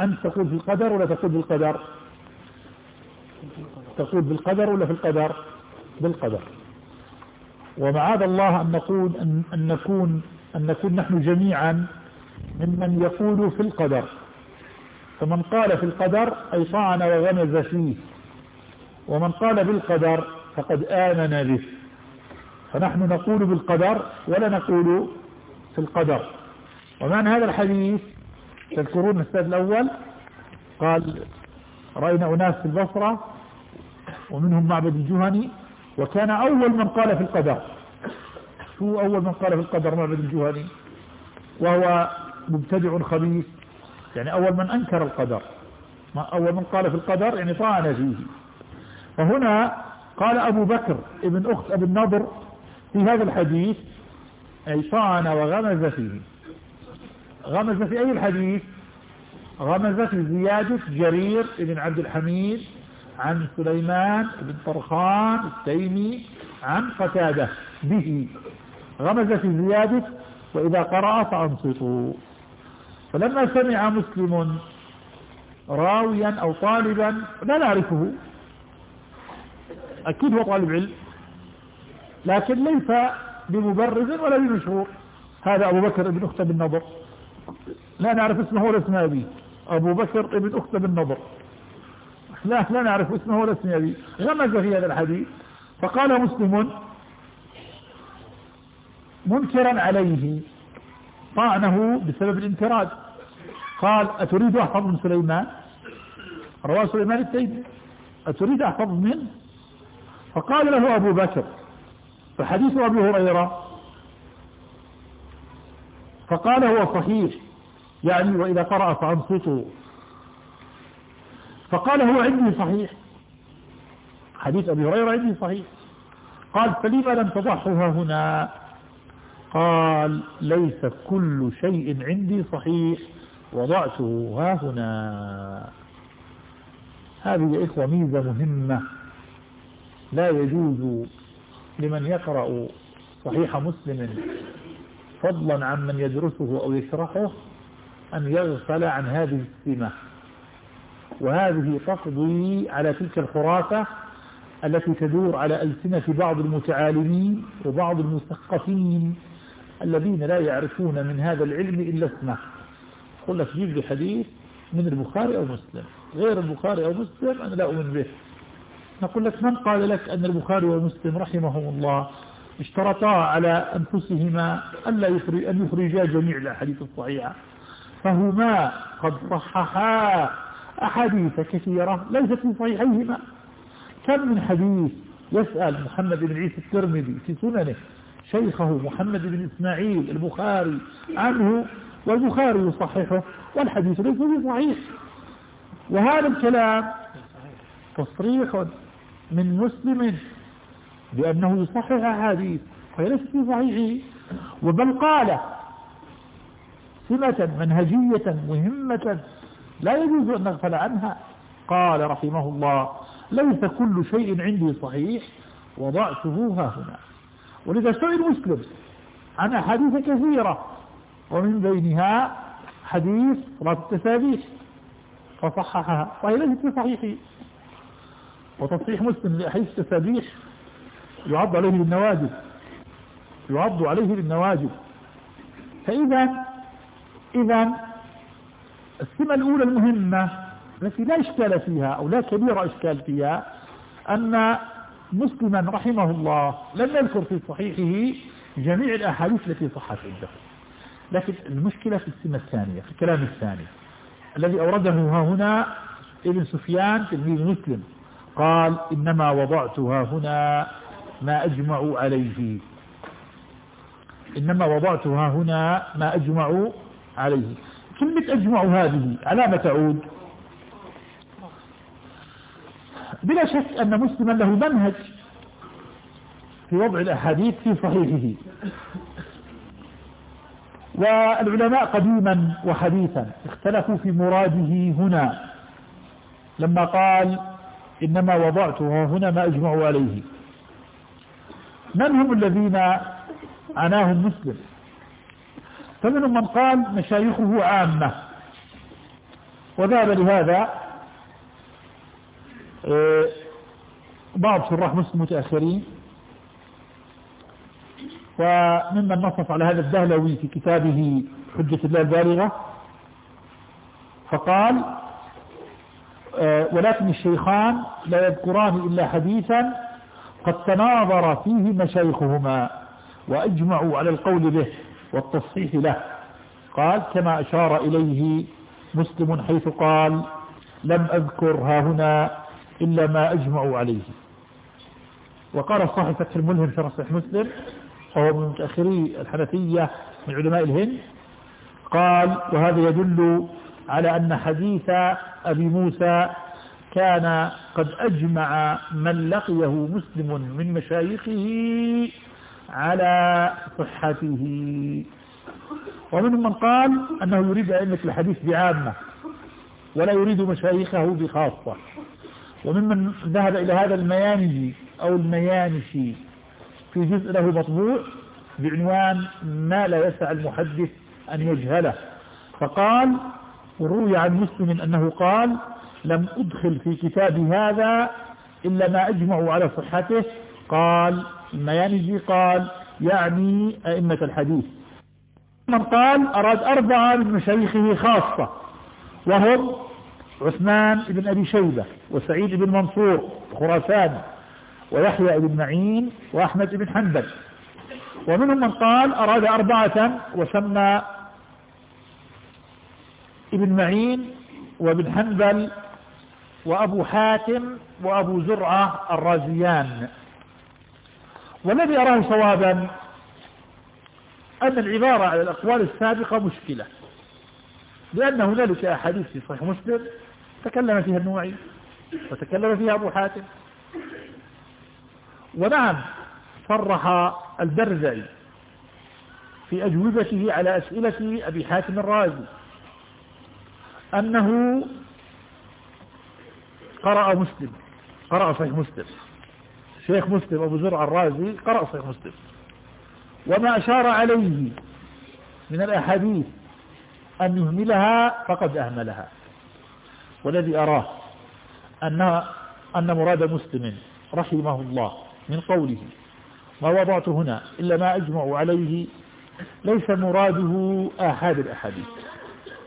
أنت تقول في القدر ولا تقول بالقدر؟ تقول بالقدر ولا في القدر؟ بالقدر. ومعاذ الله أن نقول أن, أن نكون أن نكون نحن جميعا ممن يقول في القدر. فمن قال في القدر أي طعن وغمز فيه. ومن قال بالقدر فقد آمن به. فنحن نقول بالقدر ولا نقول في القدر. ومعنى هذا الحديث تذكرون السيد الأول قال رأينا أناس في البصرة ومنهم معبد الجهني وكان أول من قال في القدر. شو أول من قال في القدر معبد الجهني؟ وهو مبتدع خبيث يعني أول من أنكر القدر. أول من قال في القدر؟ يعني طعن فيه. فهنا قال أبو بكر ابن أخت أبي النضر في هذا الحديث أي طعن وغمز فيه. غمز في أي الحديث؟ غمز في زيادة جرير بن عبد الحميد عن سليمان بن طرخان التيمي عن قتادة به. غمز في زيادة وإذا قرأ فأنصتوا. فلما سمع مسلم راويا أو طالبا لا نعرفه. أكيد هو طالب علم. لكن ليس بمبرز ولا بمشهور. هذا أبو بكر بن أخت بالنظر لا نعرف اسمه ولا اسم أبيه. أبو بكر بن أخت بالنظر لا لا نعرف اسمه ولا اسم أبيه. غمز في هذا الحديث. فقال مسلم منكرا عليه. طعنه بسبب الانفراد قال أتريد أحفظ من سليمان؟ رواه سليمان التيمي. أتريد أحفظ منه فقال له أبو بكر فحديث أبي هريرة فقال هو صحيح يعني وإذا قرأ فأنصتوا. فقال هو عندي صحيح. حديث أبي هريرة عندي صحيح. قال فلما لم تضحها هنا؟ قال ليس كل شيء عندي صحيح. وضعته ها هنا. هذه يا إخوة ميزة مهمة. لا يجوز لمن يقرأ صحيح مسلم فضلا عن من يدرسه أو يشرحه أن يغفل عن هذه السمة. وهذه تقضي على تلك الخرافة التي تدور على ألسنة بعض المتعالمين وبعض المثقفين الذين لا يعرفون من هذا العلم إلا اسمه. قل لك جيب لي حديث من البخاري أو مسلم. غير البخاري أو مسلم أنا لا أؤمن به. نقول لك من قال لك أن البخاري ومسلم رحمهم الله اشترطا على أنفسهما ألا يخرج أن يخرجا جميع الأحاديث الصحيحة. فهما قد صححا أحاديث كثيرة ليست في صحيحيهما. كم من حديث يسأل محمد بن عيسى الترمذي في سننه شيخه محمد بن إسماعيل البخاري عنه والبخاري يصححه والحديث ليس صحيح وهذا الكلام تصريح من مسلم بأنه يصحح أحاديث ليست في صحيحه. وبل قال سمة منهجية مهمة لا يجوز أن نغفل عنها. قال رحمه الله ليس كل شيء عندي صحيح وضعته ها هنا. ولذا سئل مسلم عن أحاديث كثيرة ومن بينها حديث صلاة التسابيح فصححها وهي ليست في صحيحه. وتصحيح مسلم لأحاديث التسابيح يعض عليه بالنواجذ. يعض عليه بالنواجذ. فإذا إذا السمة الأولى المهمة التي لا إشكال فيها أو لا كبير إشكال فيها أن مسلما رحمه الله لم يذكر في صحيحه جميع الأحاديث التي صحت عنده. لكن المشكلة في السمة الثانية في الكلام الثاني الذي أورده هنا ابن سفيان تلميذ مسلم. قال إنما وضعتها هنا ما أجمع عليه. إنما وضعتها هنا ما أجمع عليه. كلمة أجمع هذه على ما تعود. بلا شك أن مسلما له منهج في وضع الأحاديث في صحيحه. والعلماء قديما وحديثا اختلفوا في مراده هنا. لما قال إنما وضعتها هنا ما أجمع عليه. من هم الذين عناهم مسلم؟ فمنهم من قال مشايخه عامة. وذهب لهذا آه، بعض شراح مسلم متأخرين. وممن نصف على هذا الدهلوي في كتابه حجة الله البالغة فقال ولكن الشيخان لا يذكران إلا حديثا قد تناظر فيه مشايخهما وأجمعوا على القول به والتصحيح له. قال كما أشار إليه مسلم حيث قال لم أذكر ها هنا إلا ما أجمعوا عليه وقال صاحب فتح الملهم في صحيح مسلم وهو من متأخري الحنفية من علماء الهند قال وهذا يدل على أن حديث أبي موسى كان قد أجمع من لقيه مسلم من مشايخه على صحته. ومنهم من قال أنه يريد أئمة الحديث بعامة ولا يريد مشايخه بخاصة. وممن ذهب إلى هذا الميانجي أو الميانشي في جزء له مطبوع بعنوان ما لا يسع المحدث أن يجهله. فقال وروي عن مسلم أنه قال لم أدخل في كتابي هذا إلا ما أجمع على صحته. قال الميانجي قال يعني أئمة الحديث. من قال أراد أربعة من مشايخه خاصة وهم عثمان بن أبي شيبة وسعيد بن منصور خراسان ويحيى بن معين وأحمد بن حنبل. ومنهم من قال أراد أربعة وسمى ابن معين وابن حنبل وأبو حاتم وأبو زرعة الرازيان. والذي أراه صوابا أن العبارة على الأقوال السابقة مشكلة لأن هنالك أحاديث في صحيح مسلم تكلم فيها النوعي وتكلم فيها أبو حاتم. ونعم صرح البرزعي في أجوبته على أسئلة أبي حاتم الرازي. أنه قرأ مسلم قرأ صحيح مسلم. شيخ مسلم أبو زرع الرازي قرأ صحيح مسلم. وما أشار عليه من الأحاديث أن يهملها فقد أهملها. والذي أراه أن أن مراد مسلم رحمه الله من قوله ما وضعت هنا إلا ما أجمع عليه ليس مراده آحاد الأحاديث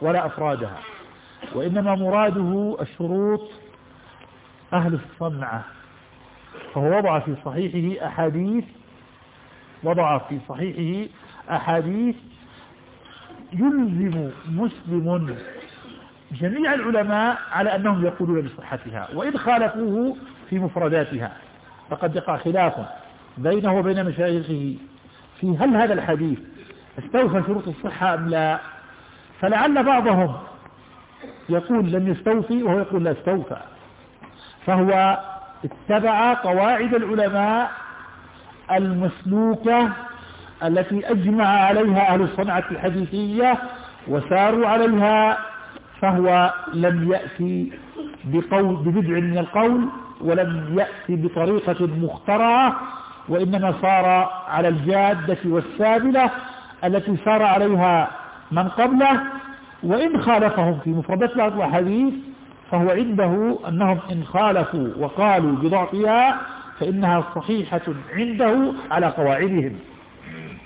ولا أفرادها وإنما مراده الشروط أهل الصنعة. فهو وضع في صحيحه أحاديث وضع في صحيحه أحاديث يلزم مسلم جميع العلماء على أنهم يقولون بصحتها وإن خالفوه في مفرداتها. فقد يقع خلاف بينه وبين مشايخه في هل هذا الحديث استوفى شروط الصحة أم لا. فلعل بعضهم يقول لم يستوفي وهو يقول لا استوفى. فهو اتبع قواعد العلماء المسلوكة التي أجمع عليها أهل الصنعة الحديثية وساروا عليها فهو لم يأتي بقول ببدع من القول ولم يأتي بطريقة مخترعة وإنما صار على الجادة والسابلة التي سار عليها من قبله وإن خالفهم في مفردات بعض الأحاديث فهو عنده أنهم إن خالفوا وقالوا بضعفها فإنها صحيحة عنده على قواعدهم.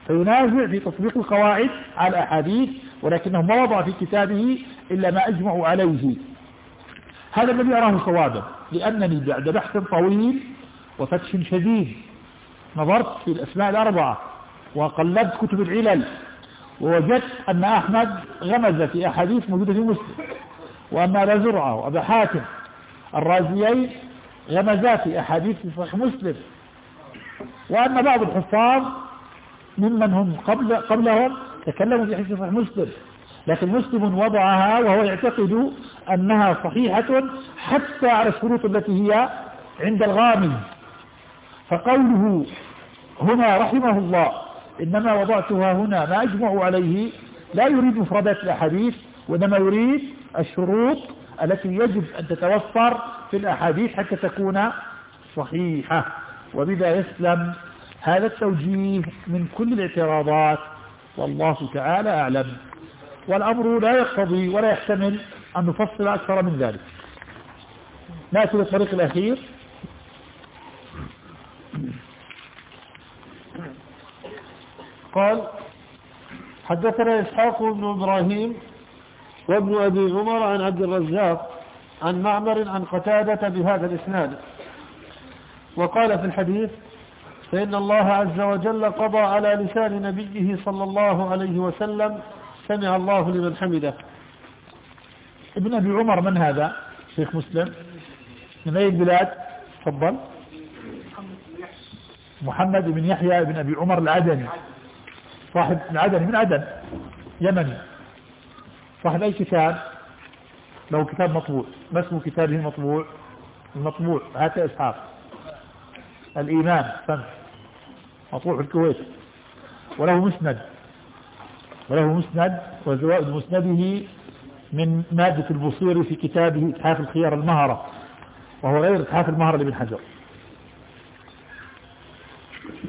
فينازع في تطبيق القواعد على الأحاديث ولكنه ما وضع في كتابه إلا ما أجمع عليه. هذا الذي أراه صوابا لأنني بعد بحث طويل وفتش شديد نظرت في الأسماء الأربعة وقلبت كتب العلل ووجدت أن أحمد غمز في أحاديث موجودة في مسلم وأن أبا زرعة وأبا حاتم الرازيين غمزا في أحاديث في صحيح مسلم. وأن بعض الحفاظ ممن هم قبل قبلهم تكلموا في حديث صحيح مسلم لكن مسلم وضعها وهو يعتقد أنها صحيحة حتى على الشروط التي هي عند الغامز فقوله هنا رحمه الله إنما وضعتها هنا ما أجمع عليه لا يريد مفردات الأحاديث وإنما يريد الشروط التي يجب أن تتوفر في الأحاديث حتى تكون صحيحة. وبذا يسلم هذا التوجيه من كل الاعتراضات والله تعالى أعلم. والأمر لا يقتضي ولا يحتمل أن نفصل أكثر من ذلك. نأتي للطريق الأخير. قال حدثنا إسحاق بن إبراهيم وابن أبي عمر عن عبد الرزاق عن معمر عن قتادة بهذا الإسناد. وقال في الحديث فإن الله عز وجل قضى على لسان نبيه صلى الله عليه وسلم سمع الله لمن حمده. ابن أبي عمر من هذا شيخ مسلم؟ من أي البلاد؟ تفضل. محمد بن يحيى. بن أبي عمر العدني. صاحب العدني من عدن يمني. صاحب أي كتاب له كتاب مطبوع. ما اسم كتابه المطبوع المطبوع هات إسحاق. الإيمان فن. مطبوع في الكويت. وله مسند. وله مسند وزوائد مسنده من مادة البصيري في كتابه إتحاف الخيار المهرة وهو غير إتحاف المهرة لابن حجر.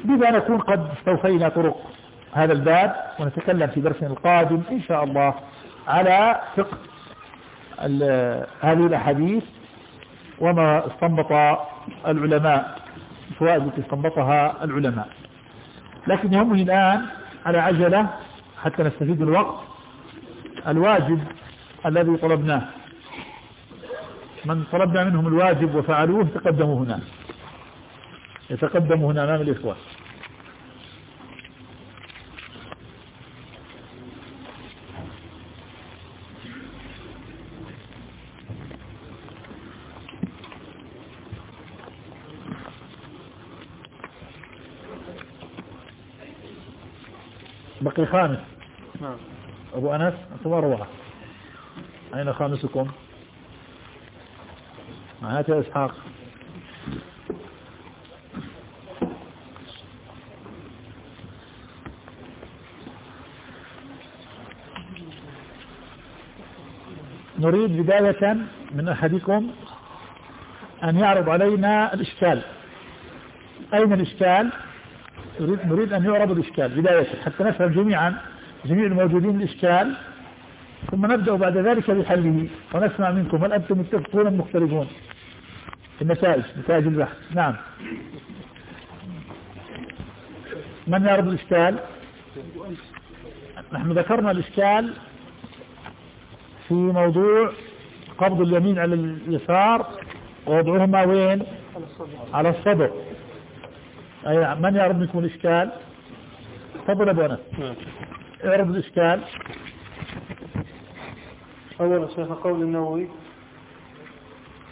بذا نكون قد استوفينا طرق. هذا الباب ونتكلم في درسنا القادم إن شاء الله على فقه هذه الأحاديث وما استنبط العلماء الفوائد التي استنبطها العلماء. لكن يهمني الآن على عجلة حتى نستفيد الوقت الواجب الذي طلبناه. من طلبنا منهم الواجب وفعلوه تقدموا هنا. يتقدموا هنا أمام الإخوة. بقي خامس. نعم. أبو أنس أنتم أروعة أين خامسكم؟ هات يا إسحاق. نريد بداية من أحدكم أن يعرض علينا الإشكال. أين الإشكال؟ نريد, أن يعرض الإشكال بداية حتى نفهم جميعا جميع الموجودين الإشكال ثم نبدأ بعد ذلك بحله ونسمع منكم هل أنتم متفقون أم مختلفون؟ النتائج نتائج البحث نعم. من يعرض الإشكال؟ نحن ذكرنا الإشكال في موضوع قبض اليمين على اليسار ووضعهما وين؟ على الصدر. أي من يعرض منكم الإشكال تفضل أبو أنس. نعم. اعرض الإشكال أولا شيخ قول النووي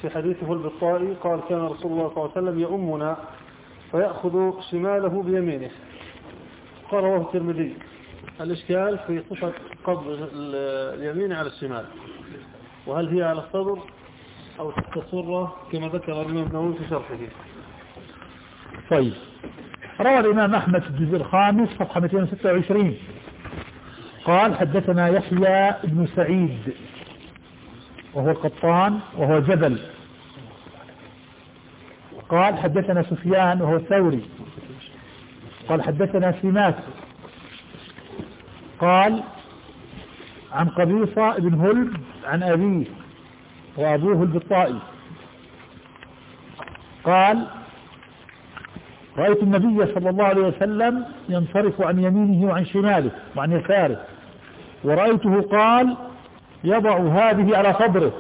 في حديثه البطائي قال كان رسول الله صلى الله عليه وسلم يؤمنا فيأخذ شماله بيمينه. قال رواه الترمذي الإشكال في صفة قبض ال- اليمين على الشمال. وهل هي على الصدر أو تحت السرة كما ذكر الإمام النووي في شرحه؟ طيب. روى الإمام أحمد في الجزء الخامس صفحة 226 قال حدثنا يحيى بن سعيد وهو القطان وهو جبل. قال حدثنا سفيان وهو الثوري قال حدثنا سماك. قال عن قبيصة بن هلب عن أبيه وأبوه البطائي. قال رأيت النبي صلى الله عليه وسلم ينصرف عن يمينه وعن شماله وعن يساره. ورأيته قال يضع هذه على صدره.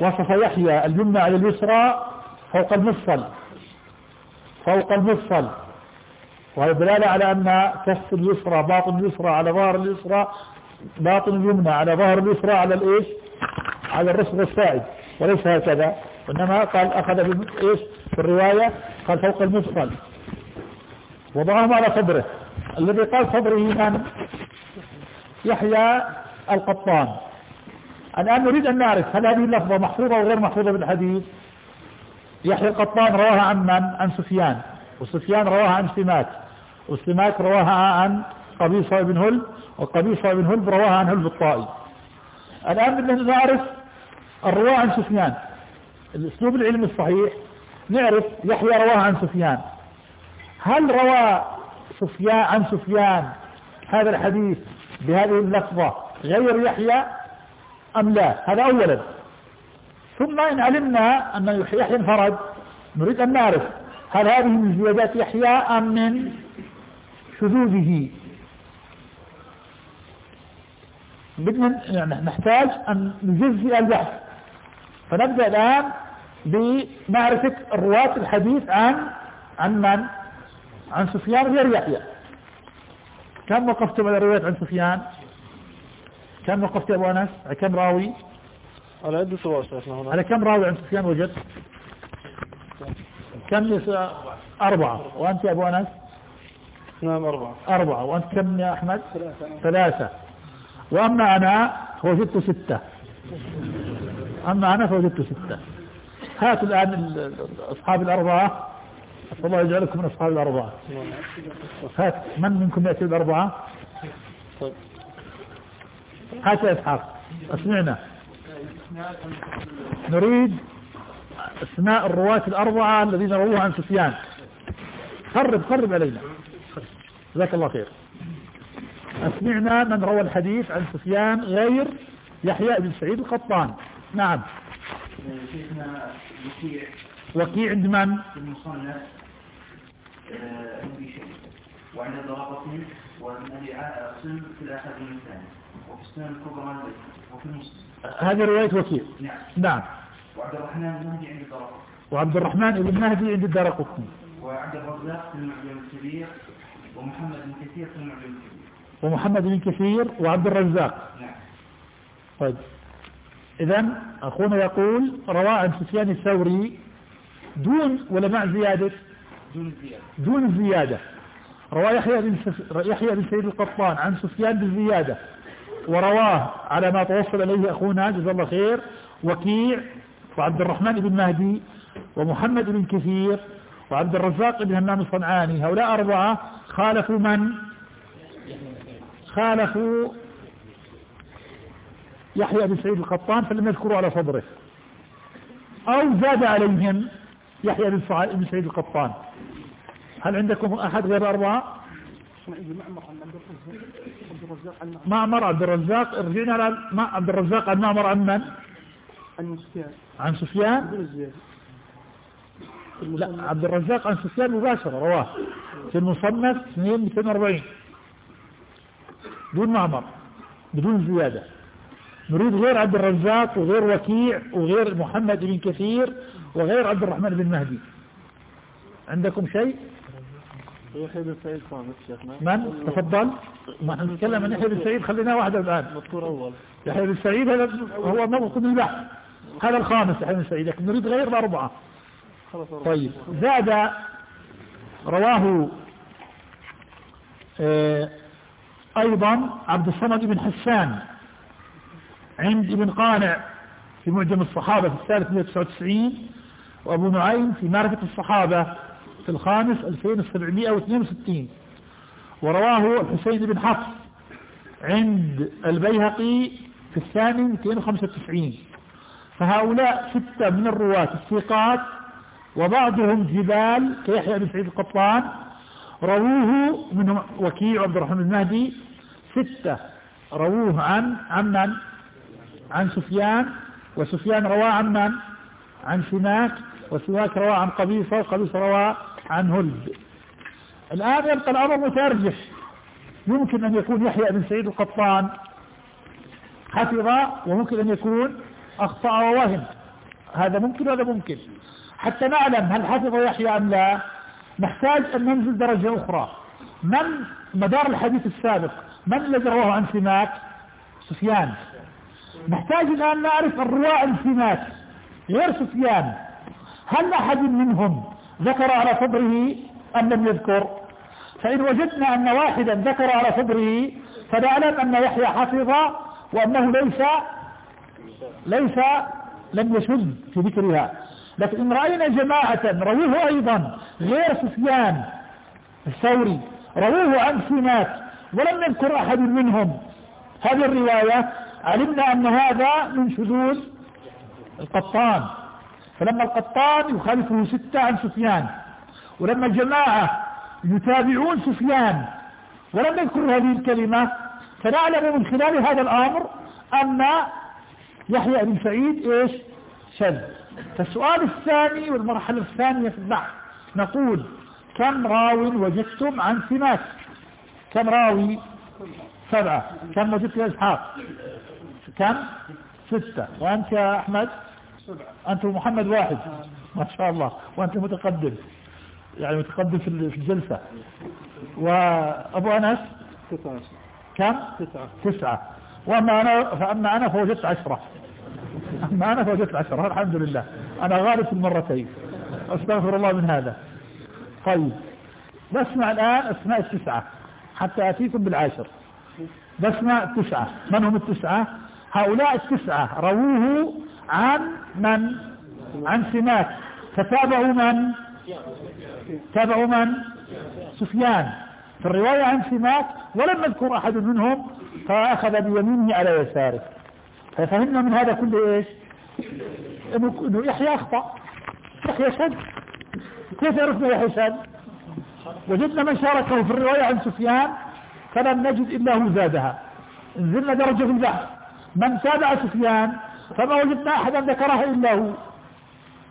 وصف يحيى اليمنى على اليسرى فوق المفصل. فوق المفصل. وهي دلالة على أن كف اليسرى باطن اليسرى على ظهر اليسرى باطن اليمنى على ظهر اليسرى على الإيش؟ على الرسغ السائد. وليس هكذا. وإنما قال أخذ بالإيش في الرواية قال فوق المفصل. وضعهم على صدره. الذي قال صدره من يحيى القطان. الآن نريد أن نعرف هل هذه اللفظة محفوظة أو غير محفوظة بالحديث؟ يحيى القطان رواها عن من؟ عن سفيان. وسفيان رواها عن سماك. وسماك رواها عن قبيصة بن هلب وقبيصة بن هلب رواها عن هلب الطائي الآن بدنا نعرف الرواة عن سفيان. الأسلوب العلمي الصحيح نعرف يحيى رواه عن سفيان. هل روى سفيان عن سفيان هذا الحديث بهذه اللفظة غير يحيى أم لا؟ هذا أولا. ثم إن علمنا أن يحيى انفرد نريد أن نعرف هل هذه من زيادات يحيى أم من شذوذه. بدنا يعني نحتاج أن نجزئ البحث. فنبدأ الآن بمعرفة رواة الحديث عن عن من؟ عن سفيان غير يحيى كم وقفتم على رواية عن سفيان؟ كم وقفت يا أبو أنس؟ على كم راوي؟ على عدة هنا على كم راوي عن سفيان وجدت؟ كم يس- أربعة وأنت يا أبو أنس؟ نعم أربعة أربعة وأنت كم يا أحمد؟ ثلاثة وأما أنا فوجدت ستة أما أنا فوجدت ستة هاتوا الآن ال- ال- أصحاب الأربعة. أسأل الله يجعلكم من أصحاب الأربعة. هات من منكم يأتي الأربعة؟ هات إسحاق. أسمعنا. نريد أسماء الرواة الأربعة الذين رووها عن سفيان. خرب خرب علينا. جزاك الله خير. أسمعنا من روى الحديث عن سفيان غير يحيى بن سعيد القطان. نعم. شيخنا وكيع وكيع عند من؟ المصنف آه، أبي شيء وعند الدراقطني وعند أبي عاصم في الأحد الثاني. وفي السنن الكبرى وفي المسلم هذه رواية وكيع. نعم. نعم. وعبد الرحمن المهدي عند الدراقطني وعبد الرحمن بن مهدي عند الدار قطني وعبد الرزاق في المعجم الكبير. ومحمد بن كثير في المعجم الكبير. ومحمد بن كثير وعبد الرزاق. نعم. طيب. إذا أخونا يقول رواه عن سفيان الثوري دون ولا مع زيادة؟ دون زيادة. دون زيادة. رواه يحيى بن, يحيى بن سيد القطان عن سفيان بالزيادة. ورواه على ما توصل إليه أخونا جزا الله خير وكيع وعبد الرحمن بن مهدي ومحمد بن كثير وعبد الرزاق بن همام الصنعاني. هؤلاء أربعة خالفوا من؟ خالفوا يحيى بن سعيد القطان فلم يذكروا على صدره. أو زاد عليهم يحيى بن سعيد القطان. هل عندكم أحد غير الأربعة معمر عبد الرزاق. رجعنا على عبد الرزاق عن معمر عن من؟ عن سفيان. عن سفيان؟ لا عبد الرزاق عن سفيان مباشرة رواه. في المصنف 240 دون معمر بدون زيادة. نريد غير عبد الرزاق وغير وكيع وغير محمد بن كثير وغير عبد الرحمن بن مهدي. عندكم شيء؟ يحيى بن سعيد خامس شيخنا. من؟ تفضل. ما إحنا نتكلم عن يحيى بن سعيد خلينا واحدة الآن. مذكور أول. يحيى بن سعيد هذا هو موقف البحث. هذا الخامس يحيى بن سعيد لكن نريد غير الأربعة طيب. زاد رواه آه، أيضا عبد الصمد بن حسان. عند ابن قانع في معجم الصحابة في الثالث 199 وأبو نعيم في معرفة الصحابة في الخامس 2762 ورواه الحسين بن حفص عند البيهقي في الثاني 295 فهؤلاء ستة من الرواة الثقات وبعضهم جبال كيحيى بن سعيد القطان رووه من وكيع عبد الرحمن المهدي ستة رووه عن عن من؟ عن سفيان وسفيان روى عن من؟ عن سماك وسماك روى عن قبيصة وقبيصة روى عن هلد الآن يبقى الأمر مترجح. يمكن أن يكون يحيى بن سعيد القطان حفظ وممكن أن يكون أخطأ ووهم. هذا ممكن وهذا ممكن. حتى نعلم هل حفظ يحيى أم لا نحتاج أن ننزل درجة أخرى. من مدار الحديث السابق؟ من الذي رواه عن سماك سفيان. نحتاج الآن نعرف الرواة عن سماك غير سفيان هل أحد منهم ذكر على صدره أم لم يذكر؟ فإن وجدنا أن واحدا ذكر على صدره فنعلم أن يحيى حفظ وأنه ليس ليس لم يشد في ذكرها. لكن إن رأينا جماعة رووه أيضا غير سفيان الثوري رووه عن سمات ولم يذكر أحد منهم. هذه الرواية علمنا أن هذا من شذوذ القطان. فلما القطان يخالفه ستة عن سفيان ولما الجماعة يتابعون سفيان ولم يذكروا هذه الكلمة فنعلم من خلال هذا الأمر أن يحيى بن سعيد إيش؟ شذ. فالسؤال الثاني والمرحلة الثانية في البحث نقول كم راو وجدتم عن سمات كم راوي؟ سبعة. كم وجدت يا إسحاق؟ كم؟ ستة. وأنت يا أحمد؟ أنت محمد واحد. ما شاء الله. وأنت متقدم. يعني متقدم في الجلسة. وأبو أنس؟ كم؟ تسعة. تسعة وأما أنا فأما أنا فوجدت عشرة. أما أنا فوجدت عشرة. الحمد لله. أنا غالب المرتين. أستغفر الله من هذا. طيب. بسمع الآن أسماء التسعة. حتى أتيكم بالعاشر. بسمع التسعة من هم التسعة؟ هؤلاء التسعة. رووه عن من؟ عن سماك. فتابعوا من؟ تابعوا من؟ سفيان. في الرواية عن سماك ولم نذكر أحد منهم فأخذ بيمينه على يساره. ففهمنا من هذا كله إيش؟ إنه يحيى أخطأ. يحيى شد. كيف عرفنا يحيى شد؟ وجدنا من شاركه في الرواية عن سفيان فلم نجد إلا هو زادها. نزلنا درجة في البحث. من تابع سفيان فما وجدنا أحدا ذكرها إلا هو.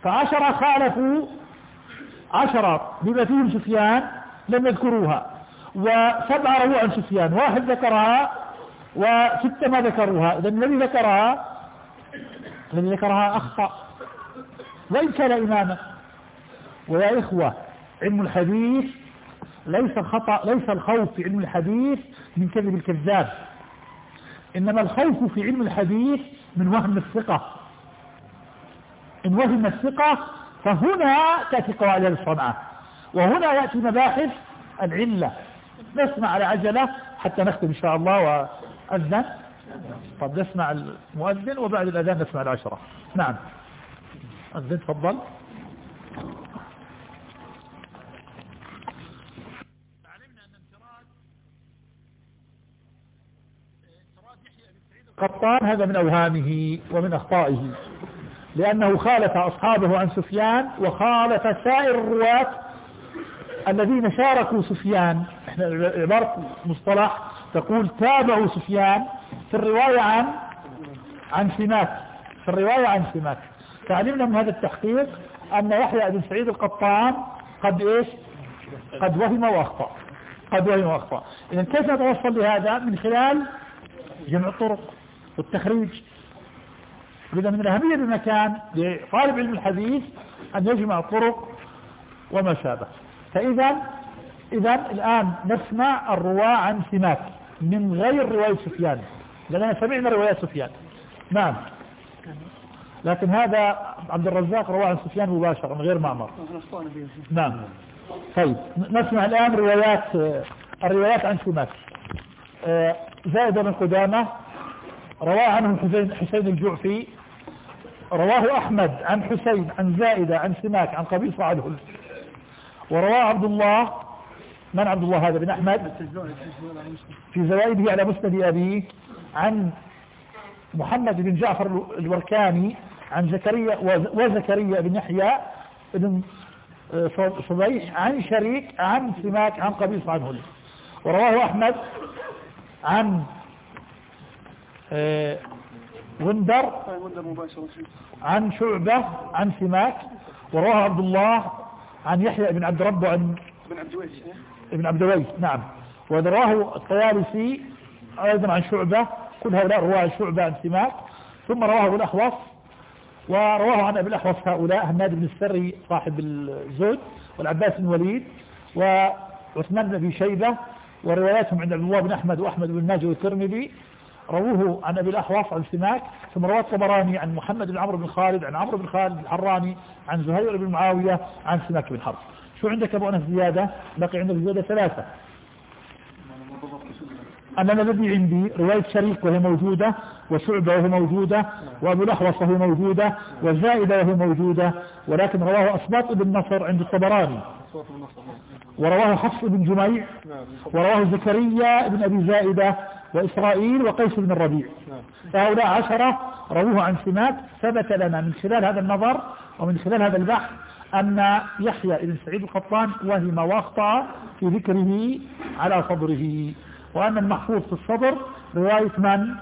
فعشرة خالفوا عشرة بما فيهم سفيان لم يذكروها. وسبعة رووا عن سفيان. واحد ذكرها وستة ما ذكروها. إذا الذي ذكرها الذي ذكرها أخطأ وإن كان إماما. ويا إخوة علم الحديث ليس الخطأ ليس الخوف في علم الحديث من كذب الكذاب. إنما الخوف في علم الحديث من وهم الثقة. إن وهم الثقة فهنا تأتي قواعد الصنعة. وهنا يأتي مباحث العلة. نسمع على عجلة حتى نختم إن شاء الله. وأذن؟ طب نسمع المؤذن وبعد الأذان نسمع العشرة. نعم. أذن تفضل. قطان هذا من أوهامه ومن أخطائه. لأنه خالف أصحابه عن سفيان وخالف سائر الرواة الذين شاركوا سفيان. إحنا عبارة مصطلح تقول تابعوا سفيان في الرواية عن عن سماك. في الرواية عن سماك. فعلمنا من هذا التحقيق أن يحيى بن سعيد القطان قد إيش؟ قد وهم وأخطأ. قد وهم وأخطأ. إذا كيف نتوصل لهذا؟ من خلال جمع الطرق والتخريج. إذا من الأهمية بمكان لطالب علم الحديث أن يجمع الطرق وما شابه فإذا إذا الآن نسمع الرواة عن سماك من غير رواية سفيان. لأننا سمعنا رواية سفيان. نعم. لكن هذا عبد الرزاق رواه عن سفيان مباشرة من غير معمر. نعم. طيب. نسمع الآن روايات الروايات عن سماك. آه، زائد بن قدامة. رواه عنه حسين, حسين الجعفي رواه أحمد عن حسين عن زائدة عن سماك عن قبيصة عنه ورواه عبد الله من عبد الله هذا؟ بن أحمد. في زوائده على مسند أبيه عن محمد بن جعفر الوركاني عن زكريا وزكريا بن يحيى بن صبيح عن شريك عن سماك عن قبيص عنه ورواه أحمد عن وندر عن شعبة عن سماك ورواه عبد الله عن يحيى بن عبد رب عن ابن عبد ويس ابن عبد نعم. ورواه الطيالسي أيضا عن شعبة كل هؤلاء رواة شعبة عن سماك. ثم رواه الاحوص ورواه عن أبي الاحوص هؤلاء هناد بن السري صاحب الزود والعباس بن وليد وعثمان بن أبي شيبة ورواياتهم عند عبد الله بن أحمد وأحمد بن ماجه والترمذي. رووه عن أبي الاحوص عن سماك ثم رواه الطبراني عن محمد بن عمرو بن خالد عن عمرو بن خالد الحراني عن زهير بن معاوية عن سماك بن حرب شو عندك أبو أنس زيادة؟ بقي عندك زيادة ثلاثة. أنا الذي عندي رواية شريك وهي موجودة وشعبة وهي موجودة وأبو الأحوص وهي موجودة وزائدة وهي موجودة ولكن رواه أصباط بن نصر عند الطبراني. ورواه حفص بن جميع ورواه زكريا بن أبي زائدة وإسرائيل وقيس بن الربيع. فهؤلاء عشرة رووه عن سمات ثبت لنا من خلال هذا النظر ومن خلال هذا البحث أن يحيى بن سعيد القطان وهم واخطأ في ذكره على صدره وأن المحفوظ في الصدر رواية من؟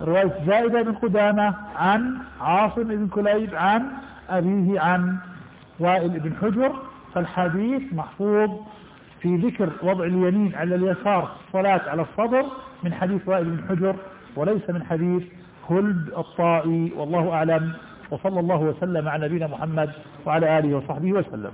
رواية زائدة بن قدامة عن عاصم بن كليب عن أبيه عن وائل بن حجر. فالحديث محفوظ في ذكر وضع اليمين على اليسار الصلاة على الصدر من حديث وائل بن حجر وليس من حديث خلد الطائي والله أعلم وصلى الله وسلم على نبينا محمد وعلى آله وصحبه وسلم.